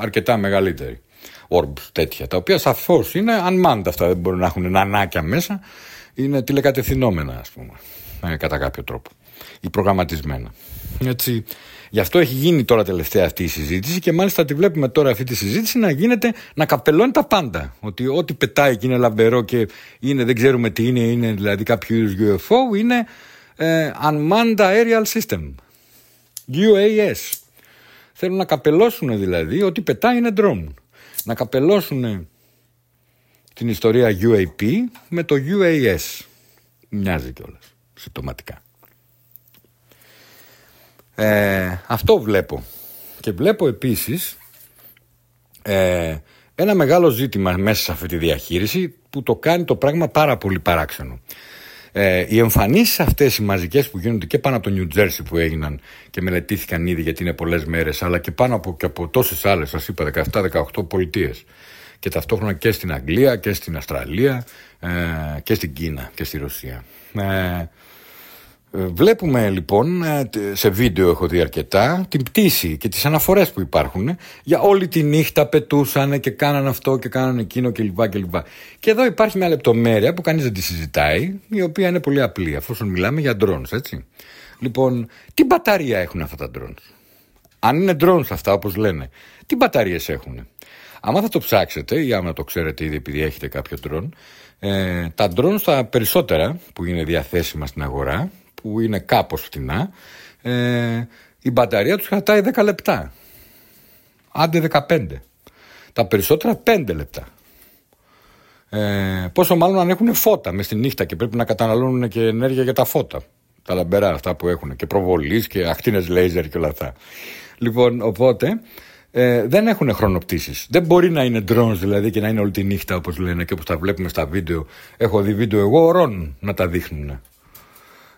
αρκετά μεγαλύτερη. orbs τέτοια, τα οποία σαφώς είναι unmanned αυτά, δεν μπορούν να έχουν νανάκια μέσα, είναι τηλεκατευθυνόμενα, ας πούμε, ε, κατά κάποιο τρόπο, ή προγραμματισμένα. Έτσι, Γι' αυτό έχει γίνει τώρα τελευταία αυτή η συζήτηση και μάλιστα τη βλέπουμε τώρα αυτή τη συζήτηση να γίνεται να καπελώνει τα πάντα. Ότι ό,τι πετάει και είναι λαμπερό και είναι, δεν ξέρουμε τι είναι, είναι δηλαδή κάποιο είδους UFO, είναι ε, Unmanned Aerial System. UAS. Θέλουν να καπελώσουν δηλαδή ότι πετάει είναι drone. Να καπελώσουν την ιστορία UAP με το UAS. Μοιάζει κιόλας συμπτωματικά. Ε, αυτό βλέπω. Και βλέπω επίσης ε, ένα μεγάλο ζήτημα μέσα σε αυτή τη διαχείριση που το κάνει το πράγμα πάρα πολύ παράξενο. Ε, οι εμφανίσεις αυτές οι μαζικές που γίνονται και πάνω από το Νιου Τζέρσι που έγιναν και μελετήθηκαν ήδη γιατί είναι πολλές μέρες, αλλά και πάνω από, και από τόσες άλλες, σας είπα, 17-18 πολιτείες. Και ταυτόχρονα και στην Αγγλία και στην Αυστραλία ε, και στην Κίνα και στη Ρωσία. Ε, ε, βλέπουμε λοιπόν, ε, σε βίντεο έχω δει αρκετά, την πτήση και τις αναφορές που υπάρχουν για όλη τη νύχτα πετούσαν και κάναν αυτό και κάναν εκείνο κλπ. Και, και εδώ υπάρχει μια λεπτομέρεια που κανείς δεν τη συζητάει, η οποία είναι πολύ απλή, αφού μιλάμε για drones, έτσι. Λοιπόν, τι μπαταρία έχουν αυτά τα drones; Αν είναι drones αυτά όπως λένε, τι μπαταρίες έχουν; Άμα θα το ψάξετε ή άμα το ξέρετε ήδη επειδή έχετε κάποιο drone, ε, τα drones τα περισσότερα που είναι διαθέσιμα στην αγορά που είναι κάπως φτηνά, ε, η μπαταρία τους κρατάει 10 λεπτά. Άντε 15. Τα περισσότερα 5 λεπτά. Ε, πόσο μάλλον αν έχουν φώτα μες στη νύχτα και πρέπει να καταναλώνουν και ενέργεια για τα φώτα. Τα λαμπερά αυτά που έχουν και προβολής και ακτίνες λέιζερ και όλα αυτά. Λοιπόν, οπότε ε, δεν έχουν χρονοπτήσεις. Δεν μπορεί να είναι drones δηλαδή και να είναι όλη τη νύχτα όπως λένε και όπως τα βλέπουμε στα βίντεο. Έχω δει βίντεο εγώ ωρών να τα δείχνουν.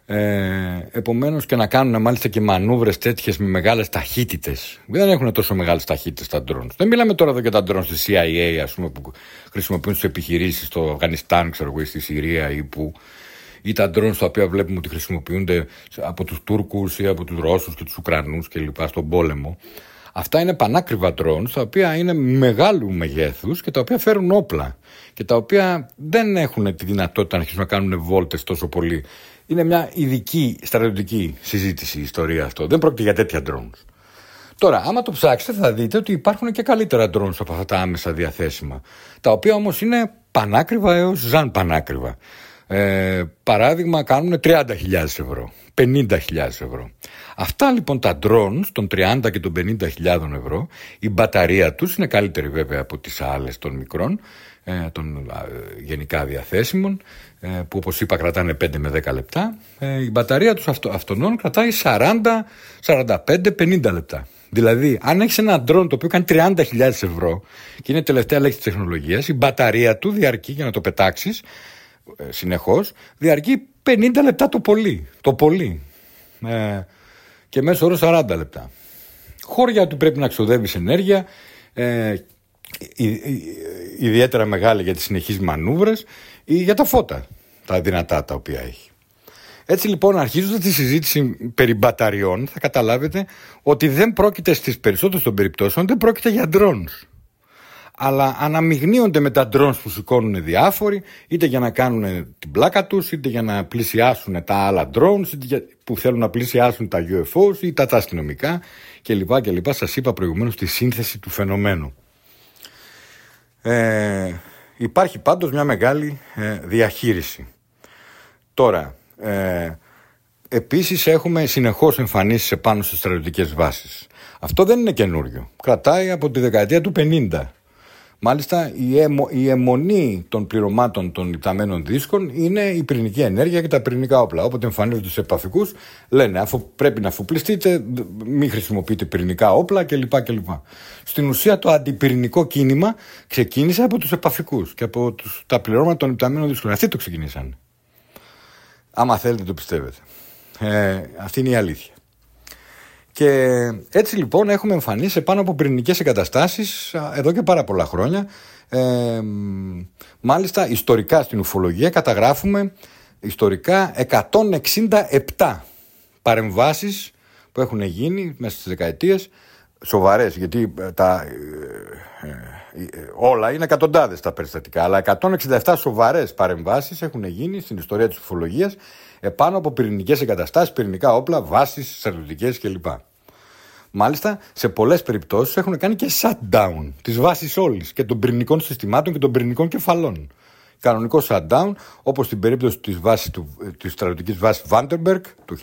Ε, Επομένως και να κάνουν μάλιστα και μανούβρες τέτοιες με μεγάλες ταχύτητες. Δεν έχουν τόσο μεγάλες ταχύτητες τα drones. Δεν μιλάμε τώρα εδώ για τα drones της CIA, ας πούμε, που χρησιμοποιούν στις επιχειρήσεις στο Αφγανιστάν, ξέρω εγώ, ή στη Συρία ή που. ή τα drones τα οποία βλέπουμε ότι χρησιμοποιούνται από τους Τούρκους ή από τους Ρώσους και τους Ουκρανούς κλπ. στον πόλεμο. Αυτά είναι πανάκριβα drones τα οποία είναι μεγάλου μεγέθους και τα οποία φέρουν όπλα και τα οποία δεν έχουν τη δυνατότητα να αρχίσουν να κάνουν βόλτες τόσο πολύ είναι μια ειδική στρατιωτική συζήτηση η ιστορία αυτό. Δεν πρόκειται για τέτοια drones. Τώρα, άμα το ψάξετε θα δείτε ότι υπάρχουν και καλύτερα drones από αυτά τα άμεσα διαθέσιμα. Τα οποία όμως είναι πανάκριβα έως ζαν πανάκριβα. Ε, παράδειγμα κάνουν 30.000 ευρώ, 50.000 ευρώ. Αυτά λοιπόν τα drones των 30 και των 50.000 ευρώ, η μπαταρία τους είναι καλύτερη βέβαια από τις άλλες των μικρών, ε, των γενικά διαθέσιμων ε, που όπως είπα κρατάνε 5 με 10 λεπτά. Ε, η μπαταρία τους αυτο, αυτονών κρατάει 40, 45, 50 λεπτά. Δηλαδή αν έχεις ένα ντρόν το οποίο κάνει 30.000 ευρώ και είναι τελευταία λέξη της τεχνολογίας η μπαταρία του διαρκεί για να το πετάξεις συνεχώς διαρκεί 50 λεπτά το πολύ το πολύ. Και μέσω όρο 40 λεπτά. Χώρια του πρέπει να ξοδεύεις ενέργεια ιδιαίτερα μεγάλη για τις συνεχείς μανούβρες ή για τα φώτα, τα δυνατά τα οποία έχει. Έτσι λοιπόν αρχίζοντας τη συζήτηση περί μπαταριών θα καταλάβετε ότι δεν πρόκειται στις περισσότερες των περιπτώσεων δεν πρόκειται για drones. Αλλά αναμειγνύονται με τα drones που σηκώνουν διάφοροι είτε για να κάνουν την πλάκα τους είτε για να πλησιάσουν τα άλλα drones είτε που θέλουν να πλησιάσουν τα UFOs ή τα, τα αστυνομικά κλπ. κλπ. Σας είπα προηγουμένως τη σύνθεση του φαινομένου. Ε, υπάρχει πάντως μια μεγάλη ε, διαχείριση. Τώρα, ε, επίσης έχουμε συνεχώς εμφανίσεις επάνω στις στρατιωτικές βάσεις. Αυτό δεν είναι καινούριο. Κρατάει από τη δεκαετία του 50. Μάλιστα η, αιμο, η αιμονή των πληρωμάτων των υπταμένων δίσκων είναι η πυρηνική ενέργεια και τα πυρηνικά όπλα. Όποτε εμφανίζονται του επαφικού, λένε αφού πρέπει να αφοπλιστείτε, μην χρησιμοποιείτε πυρηνικά όπλα κλπ. κλπ. Στην ουσία το αντιπυρηνικό κίνημα ξεκίνησε από τους επαφικού και από τους, τα πληρώματα των υπταμένων δίσκων. Αυτοί το ξεκινήσαν. Άμα θέλετε το πιστεύετε. Ε, αυτή είναι η αλήθεια. Και έτσι λοιπόν έχουμε εμφανίσει πάνω από πυρηνικές εγκαταστάσεις εδώ και πάρα πολλά χρόνια. Ε, μάλιστα ιστορικά στην ουφολογία καταγράφουμε ιστορικά 167 παρεμβάσεις που έχουν γίνει μέσα στις δεκαετίες σοβαρές γιατί τα, όλα είναι εκατοντάδες τα περιστατικά αλλά 167 σοβαρές παρεμβάσεις έχουν γίνει στην ιστορία της ουφολογίας επάνω από πυρηνικές εγκαταστάσεις, πυρηνικά όπλα, βάσεις, στρατιωτικές κλπ. Μάλιστα, σε πολλές περιπτώσεις έχουν κάνει και shutdown της βάσης όλης και των πυρηνικών συστημάτων και των πυρηνικών κεφαλών. Κανονικό shutdown, όπως στην περίπτωση της της στρατιωτικής βάσης Vandenberg του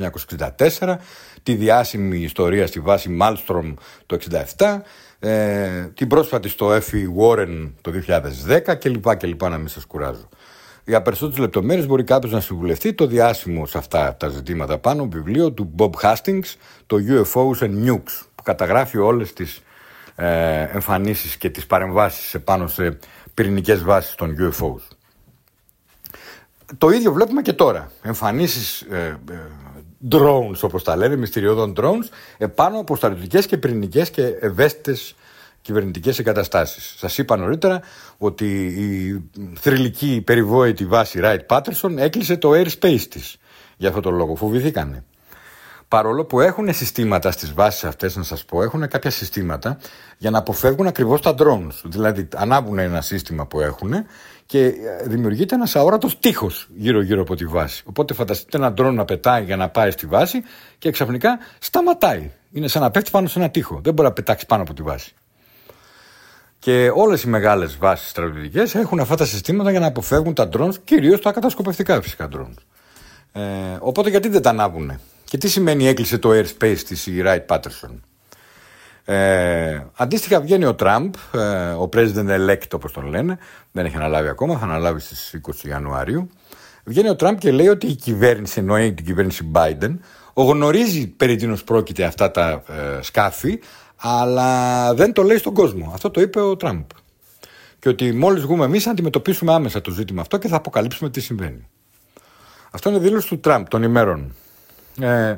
1964, τη διάσημη ιστορία στη βάση Malmstrom το 1967, ε, την πρόσφατη στο Effie Warren το 2010 κλπ. κλπ να μην σας κουράζω. Για περισσότερες λεπτομέρειες μπορεί κάποιος να συμβουλευτεί το διάσημο σε αυτά τα ζητήματα πάνω βιβλίο του Bob Hastings, το UFOs and Nukes, που καταγράφει όλες τις ε, εμφανίσεις και τις παρεμβάσεις πάνω σε πυρηνικές βάσεις των UFOs. Το ίδιο βλέπουμε και τώρα. Εμφανίσεις ε, ε, drones, όπως τα λένε, μυστηριώδων drones, επάνω από στρατιωτικές και πυρηνικές και ευαίσθητες κυβερνητικές εγκαταστάσεις. Σας είπα νωρίτερα ότι η θρηλυκή περιβόητη βάση Wright Patterson έκλεισε το airspace της. Για αυτό το λόγο φοβηθήκανε. Παρόλο που έχουν συστήματα στις βάσεις αυτές, να σας πω, έχουν κάποια συστήματα για να αποφεύγουν ακριβώς τα drones. Δηλαδή ανάβουν ένα σύστημα που έχουν και δημιουργείται ένας αόρατος τείχος γύρω-γύρω από τη βάση. Οπότε φανταστείτε ένα drone να πετάει για να πάει στη βάση και ξαφνικά σταματάει. Είναι σαν να πέφτει πάνω σε ένα τείχο. Δεν μπορεί να πετάξει πάνω από τη βάση. Και όλες οι μεγάλες βάσεις στρατιωτικέ έχουν αυτά τα συστήματα για να αποφεύγουν τα drones, κυρίως τα κατασκοπευτικά φυσικά drones. Ε, οπότε γιατί δεν τα ανάβουν. Και τι σημαίνει έκλεισε το airspace της η Wright Patterson; Ε, αντίστοιχα βγαίνει ο Τραμπ, ε, ο president elect όπως τον λένε, δεν έχει αναλάβει ακόμα, θα αναλάβει στις 20 Ιανουαρίου. Βγαίνει ο Τραμπ και λέει ότι η κυβέρνηση, εννοεί την κυβέρνηση Biden, γνωρίζει περί τίνος πρόκειται αυτά τα ε, σκάφη, αλλά δεν το λέει στον κόσμο. Αυτό το είπε ο Τραμπ. Και ότι μόλις βγούμε εμείς θα αντιμετωπίσουμε άμεσα το ζήτημα αυτό και θα αποκαλύψουμε τι συμβαίνει. Αυτό είναι δήλωση του Τραμπ των ημέρων. Ε,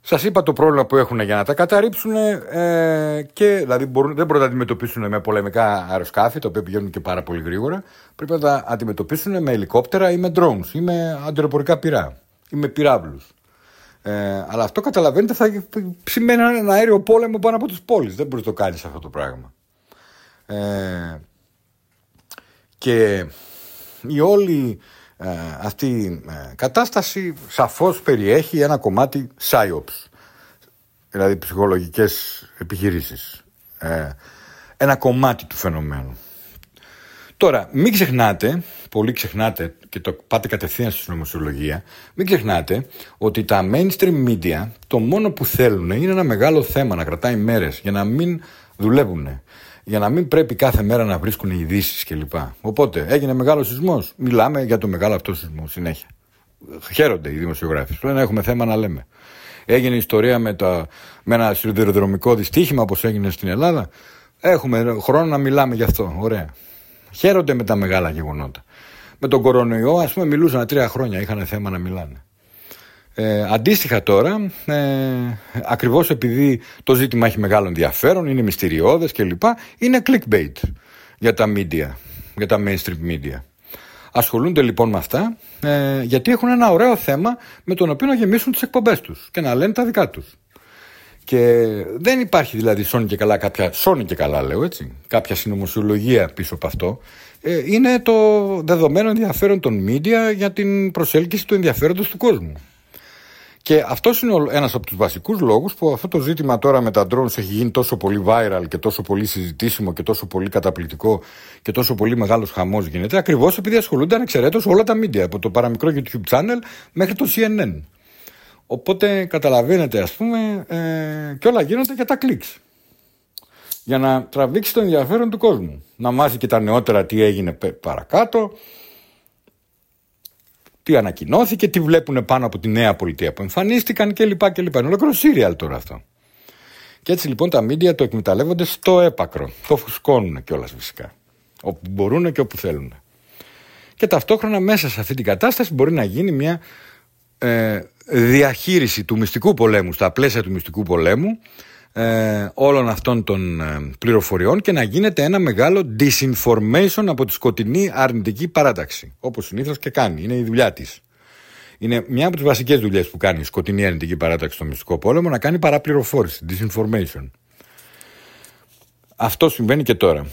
Σας είπα το πρόβλημα που έχουν για να τα καταρρύψουν ε, και δηλαδή μπορούν, δεν μπορούν να τα αντιμετωπίσουν με πολεμικά αεροσκάφη, τα οποία πηγαίνουν και πάρα πολύ γρήγορα. Πρέπει να τα αντιμετωπίσουν με ελικόπτερα ή με drones ή με αντιροπορικά πυρά ή με πυράβλους. Ε, αλλά αυτό καταλαβαίνετε θα σημαίνει ένα αέριο πόλεμο πάνω από τις πόλεις. Δεν μπορείς να το κάνεις αυτό το πράγμα. Ε, και η όλη ε, αυτή ε, κατάσταση σαφώς περιέχει ένα κομμάτι psyops. Δηλαδή ψυχολογικές επιχειρήσεις. Ε, ένα κομμάτι του φαινομένου. Τώρα, μην ξεχνάτε, πολύ ξεχνάτε και το πάτε κατευθείαν στη νομοσιολογία, μην ξεχνάτε ότι τα mainstream media το μόνο που θέλουν είναι ένα μεγάλο θέμα να κρατάει μέρες για να μην δουλεύουν. Για να μην πρέπει κάθε μέρα να βρίσκουν ειδήσεις κλπ. Οπότε έγινε μεγάλος σεισμός. Μιλάμε για το μεγάλο αυτό σεισμό συνέχεια. Χαίρονται οι δημοσιογράφοι. Λένε έχουμε θέμα να λέμε. Έγινε ιστορία με, τα, με ένα σιδηροδρομικό δυστύχημα όπως έγινε στην Ελλάδα. Έχουμε χρόνο να μιλάμε γι' αυτό. Ωραία. Χαίρονται με τα μεγάλα γεγονότα. Με τον κορονοϊό, ας πούμε, μιλούσαν τρία χρόνια, είχαν θέμα να μιλάνε. Ε, αντίστοιχα τώρα, ε, ακριβώς επειδή το ζήτημα έχει μεγάλο ενδιαφέρον, είναι μυστηριώδες κλπ, είναι clickbait για τα media, για τα mainstream media. Ασχολούνται λοιπόν με αυτά, ε, γιατί έχουν ένα ωραίο θέμα με τον οποίο να γεμίσουν τις εκπομπές τους και να λένε τα δικά τους. Και δεν υπάρχει δηλαδή σώνει και καλά κάποια, σώνει και καλά λέω έτσι, κάποια συνωμοσιολογία πίσω από αυτό. Ε, είναι το δεδομένο ενδιαφέρον των media για την προσέλκυση του ενδιαφέροντος του κόσμου. Και αυτός είναι ένας από τους βασικούς λόγους που αυτό το ζήτημα τώρα με τα drones έχει γίνει τόσο πολύ viral και τόσο πολύ συζητήσιμο και τόσο πολύ καταπληκτικό και τόσο πολύ μεγάλος χαμός γίνεται. Ακριβώς επειδή ασχολούνται ανεξαιρέτω όλα τα media, από το παραμικρό YouTube channel μέχρι το CNN. Οπότε καταλαβαίνετε ας πούμε ε, και όλα γίνονται για τα κλικς. Για να τραβήξει το ενδιαφέρον του κόσμου. Να μάθει και τα νεότερα τι έγινε παρακάτω, τι ανακοινώθηκε, τι βλέπουν πάνω από τη νέα πολιτεία που εμφανίστηκαν κλπ. κλπ. Είναι ολόκληρο σύριαλ τώρα αυτό. Και έτσι λοιπόν τα μίντια το εκμεταλλεύονται στο έπακρο. Το φουσκώνουν κιόλας φυσικά. Όπου μπορούν και όπου θέλουν. Και ταυτόχρονα μέσα σε αυτή την κατάσταση μπορεί να γίνει μια ε, διαχείριση του μυστικού πολέμου, στα πλαίσια του μυστικού πολέμου, ε, όλων αυτών των ε, πληροφοριών και να γίνεται ένα μεγάλο disinformation από τη σκοτεινή αρνητική παράταξη. Όπως συνήθως και κάνει. Είναι η δουλειά της. Είναι μια από τις βασικές δουλειές που κάνει η σκοτεινή αρνητική παράταξη στο μυστικό πόλεμο να κάνει παραπληροφόρηση, disinformation. Αυτό συμβαίνει και τώρα.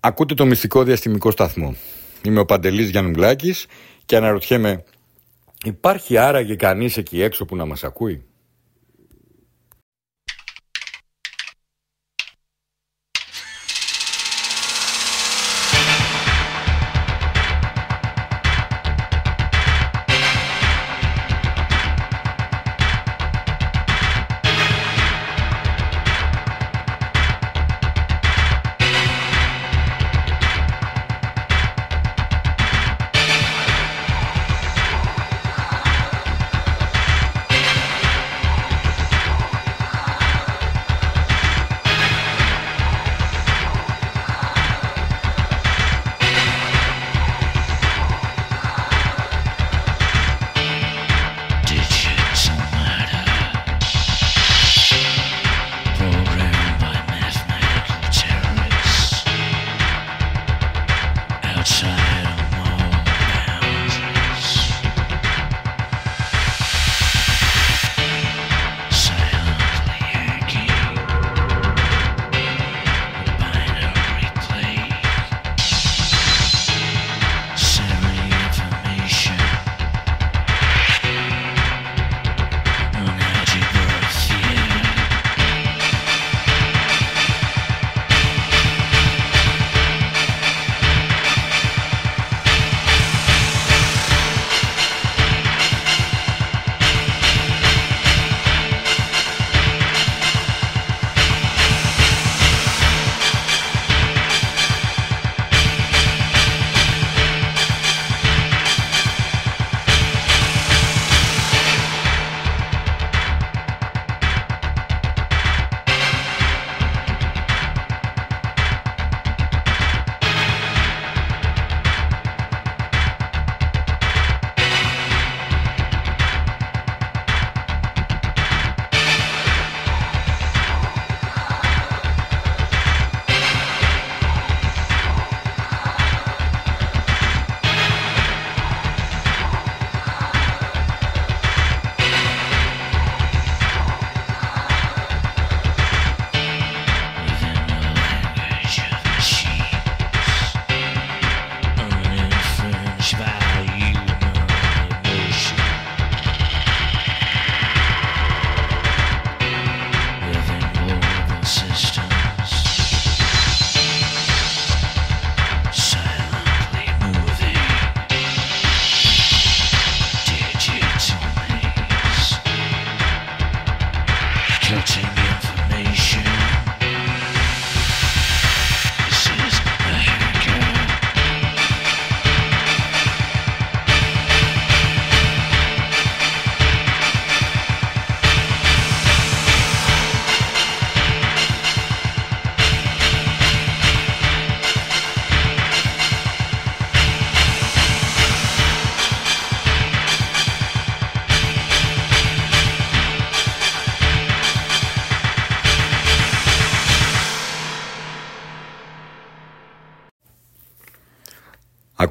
Ακούτε το μυστικό διαστημικό σταθμό. Είμαι ο Παντελής Γιαννουλάκης και αναρωτιέμαι υπάρχει άραγε κανείς εκεί έξω που να μας ακούει;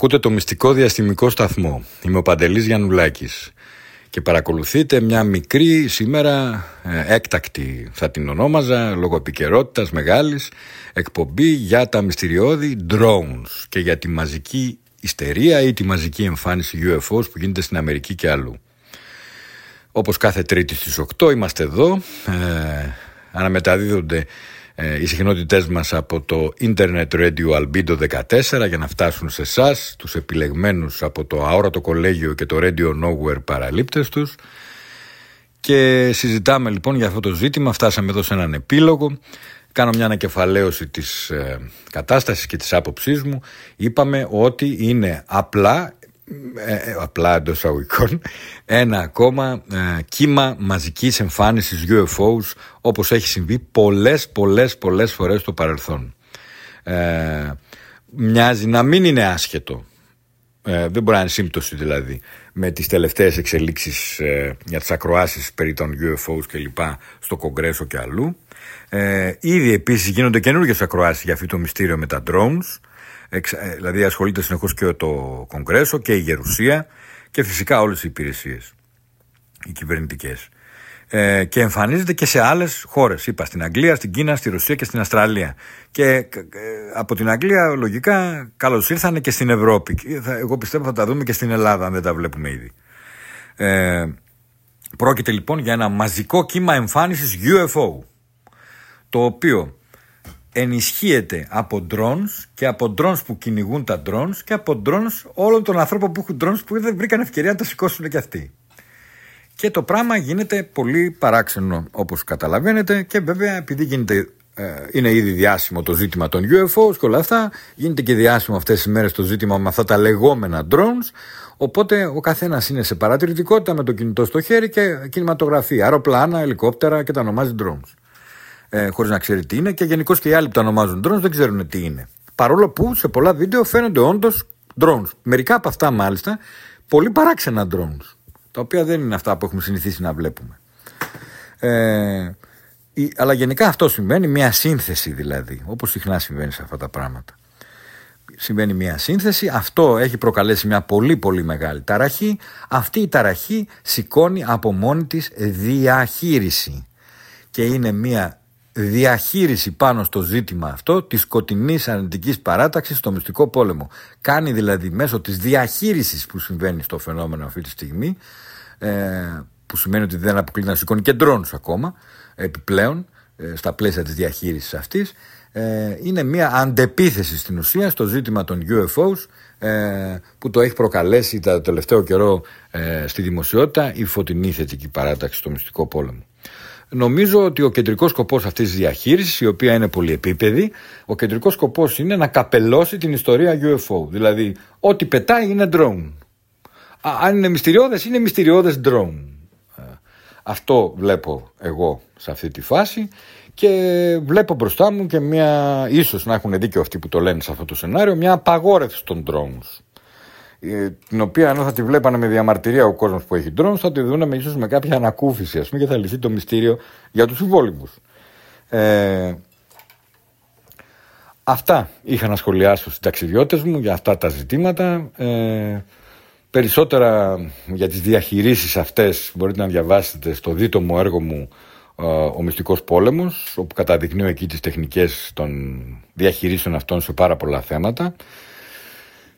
Ακούτε το μυστικό διαστημικό σταθμό. Είμαι ο Παντελής Γιαννουλάκης και παρακολουθείτε μια μικρή σήμερα ε, έκτακτη θα την ονόμαζα λόγω επικαιρότητας μεγάλης εκπομπή για τα μυστηριώδη drones και για τη μαζική ιστερία ή τη μαζική εμφάνιση UFOs που γίνεται στην Αμερική και αλλού. Όπως κάθε τρίτη στις 8 είμαστε εδώ, ε, αναμεταδίδονται ε, οι συχνότητές μας από το Internet Radio Albedo 14 για να φτάσουν σε εσάς, τους επιλεγμένους από το αόρατο κολέγιο και το Radio Nowhere παραλήπτες τους. Και συζητάμε λοιπόν για αυτό το ζήτημα, φτάσαμε εδώ σε έναν επίλογο. Κάνω μια ανακεφαλαίωση της ε, κατάστασης και της άποψής μου. Είπαμε ότι είναι απλά ε, ε, απλά εντός αγωγικών. Ένα ακόμα ε, κύμα μαζικής εμφάνισης UFOs όπως έχει συμβεί πολλές πολλές πολλές φορές στο παρελθόν. Ε, μοιάζει να μην είναι άσχετο. Ε, δεν μπορεί να είναι σύμπτωση δηλαδή με τις τελευταίες εξελίξεις ε, για τις ακροάσεις περί των UFOs και λοιπά στο Κογκρέσο και αλλού. Ε, ήδη επίσης γίνονται καινούργιες ακροάσεις για αυτό το μυστήριο με τα drones ε, δηλαδή ασχολείται συνεχώς και το Κογκρέσο και η Γερουσία και φυσικά όλες οι υπηρεσίες, οι κυβερνητικές. ε, και εμφανίζεται και σε άλλες χώρες. Είπα στην Αγγλία, στην Κίνα, στη Ρωσία και στην Αυστραλία. Και ε, από την Αγγλία λογικά καλώς ήρθανε και στην Ευρώπη. Εγώ πιστεύω θα τα δούμε και στην Ελλάδα αν δεν τα βλέπουμε ήδη. Ε, πρόκειται λοιπόν για ένα μαζικό κύμα εμφάνισης UFO το οποίο ενισχύεται από drones και από drones που κυνηγούν τα drones και από drones όλων των ανθρώπων που έχουν drones που δεν βρήκαν ευκαιρία να τα σηκώσουν και αυτοί. Και το πράγμα γίνεται πολύ παράξενο όπως καταλαβαίνετε και βέβαια επειδή γίνεται, ε, είναι ήδη διάσημο το ζήτημα των UFO και όλα αυτά γίνεται και διάσημο αυτές τις μέρες το ζήτημα με αυτά τα λεγόμενα drones οπότε ο καθένας είναι σε παρατηρητικότητα με το κινητό στο χέρι και κινηματογραφεί αεροπλάνα, ελικόπτερα και τα ονομάζει drones ε, χωρίς να ξέρει τι είναι και γενικώς και οι άλλοι που τα ονομάζουν drones δεν ξέρουν τι είναι παρόλο που σε πολλά βίντεο φαίνονται όντως drones μερικά από αυτά μάλιστα πολύ παράξενα drones τα οποία δεν είναι αυτά που έχουμε συνηθίσει να βλέπουμε. Ε, αλλά γενικά αυτό συμβαίνει, μια σύνθεση δηλαδή, όπως συχνά συμβαίνει σε αυτά τα πράγματα. Συμβαίνει μια σύνθεση, αυτό έχει προκαλέσει μια πολύ πολύ μεγάλη ταραχή, αυτή η ταραχή σηκώνει από μόνη της διαχείριση και είναι μια διαχείριση πάνω στο ζήτημα αυτό της σκοτεινής αρνητικής παράταξης στο μυστικό πόλεμο. Κάνει δηλαδή μέσω της διαχείρισης που συμβαίνει στο φαινόμενο αυτή τη στιγμή ε, που σημαίνει ότι δεν αποκλείται να σηκώνει και drones ακόμα επιπλέον ε, στα πλαίσια της διαχείρισης αυτής ε, είναι μια αντεπίθεση στην ουσία στο ζήτημα των UFOs που το έχει προκαλέσει τα τελευταίο καιρό στη δημοσιότητα η φωτεινή θετική παράταξη στο μυστικό πόλεμο. Νομίζω ότι ο κεντρικός σκοπός αυτής της διαχείρισης, η οποία είναι πολυεπίπεδη, ο κεντρικός σκοπός είναι να καπελώσει την ιστορία UFO. Δηλαδή, ό,τι πετάει είναι drone αν είναι μυστηριώδες, είναι μυστηριώδες drone. Ε, αυτό βλέπω εγώ σε αυτή τη φάση και βλέπω μπροστά μου και μια, ίσως να έχουν δίκιο αυτοί που το λένε σε αυτό το σενάριο, μια απαγόρευση των drones. Ε, την οποία αν θα τη βλέπανε με διαμαρτυρία ο κόσμος που έχει drones θα τη δουν με, ίσως με κάποια ανακούφιση ας πούμε και θα λυθεί το μυστήριο για τους υπόλοιπους. Ε, αυτά είχα να σχολιάσω στους ταξιδιώτες μου για αυτά τα ζητήματα. Ε, Περισσότερα για τις διαχειρήσεις αυτές μπορείτε να διαβάσετε στο δίτομο έργο μου «Ο Μυστικός Πόλεμος» όπου καταδεικνύω εκεί τις τεχνικές των διαχειρήσεων αυτών σε πάρα πολλά θέματα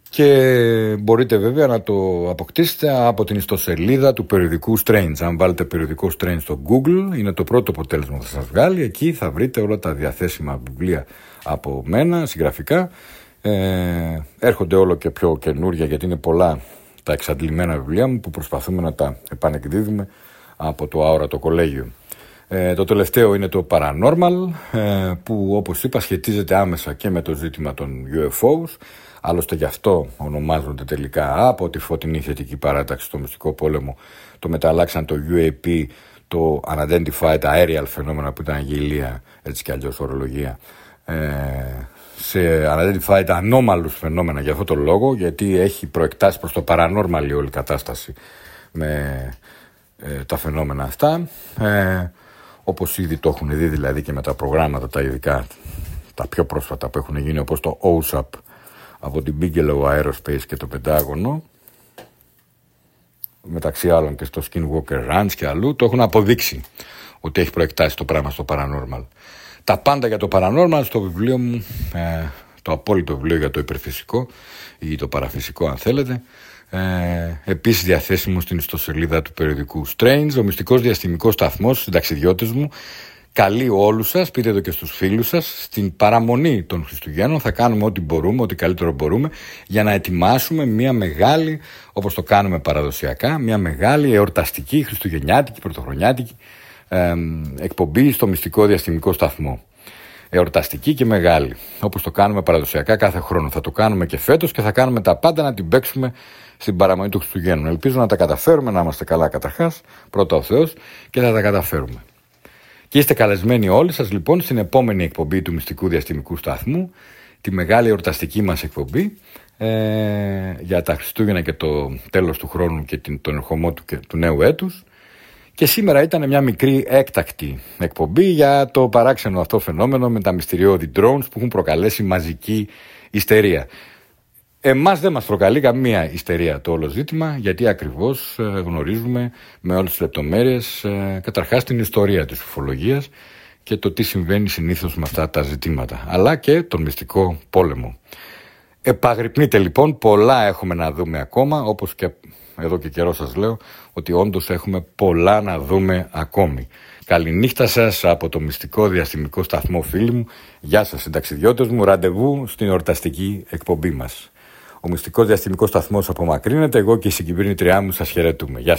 και μπορείτε βέβαια να το αποκτήσετε από την ιστοσελίδα του περιοδικού Strange. Αν βάλετε περιοδικό Strange στο Google είναι το πρώτο αποτέλεσμα που θα σας βγάλει. Εκεί θα βρείτε όλα τα διαθέσιμα βιβλία από μένα, συγγραφικά. Ε, έρχονται όλο και πιο καινούρια γιατί είναι πολλά τα εξαντλημένα βιβλία μου που προσπαθούμε να τα επανεκδίδουμε από το αόρατο κολέγιο. Ε, το τελευταίο είναι το Paranormal ε, που όπως είπα σχετίζεται άμεσα και με το ζήτημα των UFOs άλλωστε γι' αυτό ονομάζονται τελικά. Από τη φωτεινή θετική παράταξη στο μυστικό πόλεμο το μεταλλάξαν το UAP το Unidentified Aerial φαινόμενο που ήταν γελία έτσι κι αλλιώς ορολογία. Ε, σε unidentified ανώμαλους φαινόμενα για αυτό το λόγο γιατί έχει προεκτάσει προς το paranormal η όλη κατάσταση με ε, τα φαινόμενα αυτά. Ε, όπως ήδη το έχουν δει δηλαδή και με τα προγράμματα τα ειδικά τα πιο πρόσφατα που έχουν γίνει όπως το OSAP από την Bigelow Aerospace και το Πεντάγωνο μεταξύ άλλων και στο Skinwalker Ranch και αλλού το έχουν αποδείξει ότι έχει προεκτάσει το πράγμα στο paranormal τα πάντα για το paranormal στο βιβλίο μου, ε, το απόλυτο βιβλίο για το υπερφυσικό ή το παραφυσικό αν θέλετε. Ε, επίσης διαθέσιμο στην ιστοσελίδα του περιοδικού Strange, ο μυστικός διαστημικός σταθμός, συνταξιδιώτες μου. Καλεί όλους σας, πείτε το και στους φίλους σας, στην παραμονή των Χριστουγέννων θα κάνουμε ό,τι μπορούμε, ό,τι καλύτερο μπορούμε για να ετοιμάσουμε μια μεγάλη, όπως το κάνουμε παραδοσιακά, μια μεγάλη εορταστική, χριστουγεννιάτικη, πρωτοχρονιάτικη εκπομπή στο μυστικό διαστημικό σταθμό. Εορταστική και μεγάλη. Όπως το κάνουμε παραδοσιακά κάθε χρόνο. Θα το κάνουμε και φέτος και θα κάνουμε τα πάντα να την παίξουμε στην παραμονή του Χριστουγέννου. Ελπίζω να τα καταφέρουμε, να είμαστε καλά καταρχάς, πρώτα ο Θεός, και θα τα καταφέρουμε. Και είστε καλεσμένοι όλοι σας λοιπόν στην επόμενη εκπομπή του Μυστικού Διαστημικού Σταθμού, τη μεγάλη εορταστική μας εκπομπή ε, για τα Χριστούγεννα και το τέλος του χρόνου και τον ερχομό του, του νέου έτους. Και σήμερα ήταν μια μικρή έκτακτη εκπομπή για το παράξενο αυτό φαινόμενο με τα μυστηριώδη drones που έχουν προκαλέσει μαζική ιστερία. Εμάς δεν μας προκαλεί καμία ιστερία το όλο ζήτημα γιατί ακριβώς ε, γνωρίζουμε με όλες τις λεπτομέρειες ε, καταρχάς την ιστορία της ουφολογίας και το τι συμβαίνει συνήθως με αυτά τα ζητήματα αλλά και τον μυστικό πόλεμο. Επαγρυπνείτε λοιπόν, πολλά έχουμε να δούμε ακόμα όπως και εδώ και καιρό σας λέω ότι όντως έχουμε πολλά να δούμε ακόμη. Καληνύχτα σας από το μυστικό διαστημικό σταθμό φίλοι μου. Γεια σας συνταξιδιώτες μου, ραντεβού στην ορταστική εκπομπή μας. Ο μυστικός διαστημικός σταθμός απομακρύνεται, εγώ και η συγκυβερνήτριά μου σας χαιρετούμε. Γεια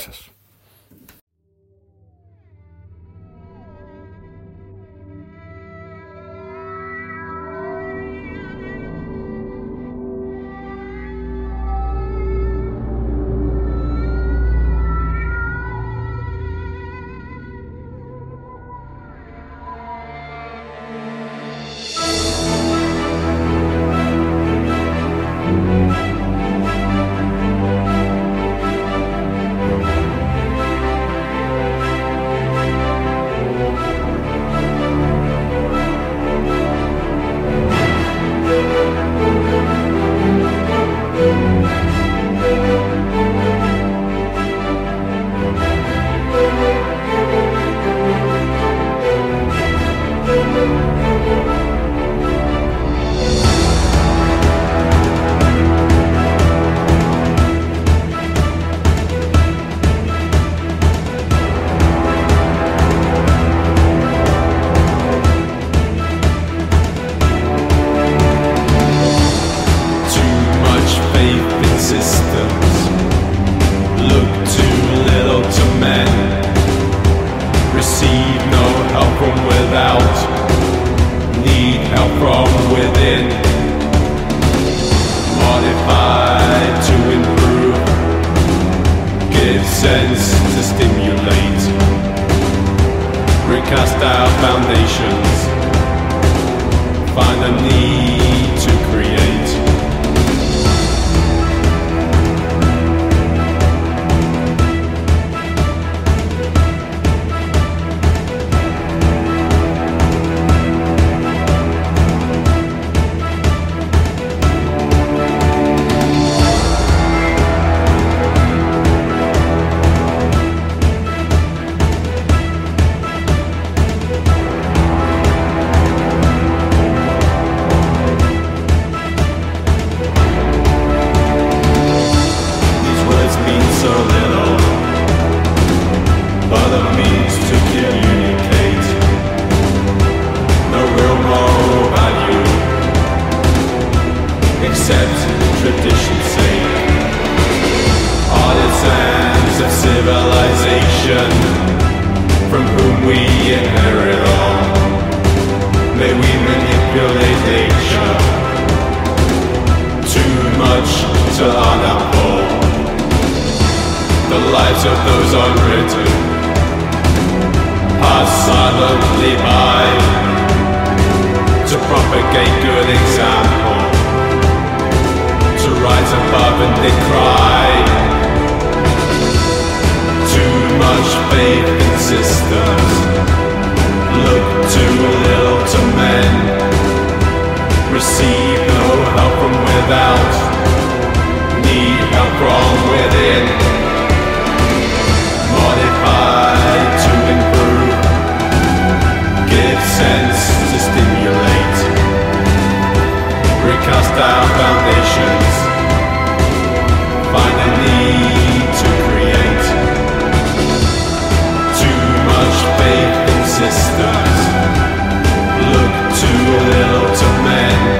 traditions say. Artisans of civilization, from whom we inherit all. May we manipulate nature too much to. The lives of those unwritten pass silently by to propagate good example rise above and they cry. Too much faith in systems. Look too little to men. Receive no help from without. Need help from within. Modify to improve. Give sense to stimulate recast our foundations systems look too little to men.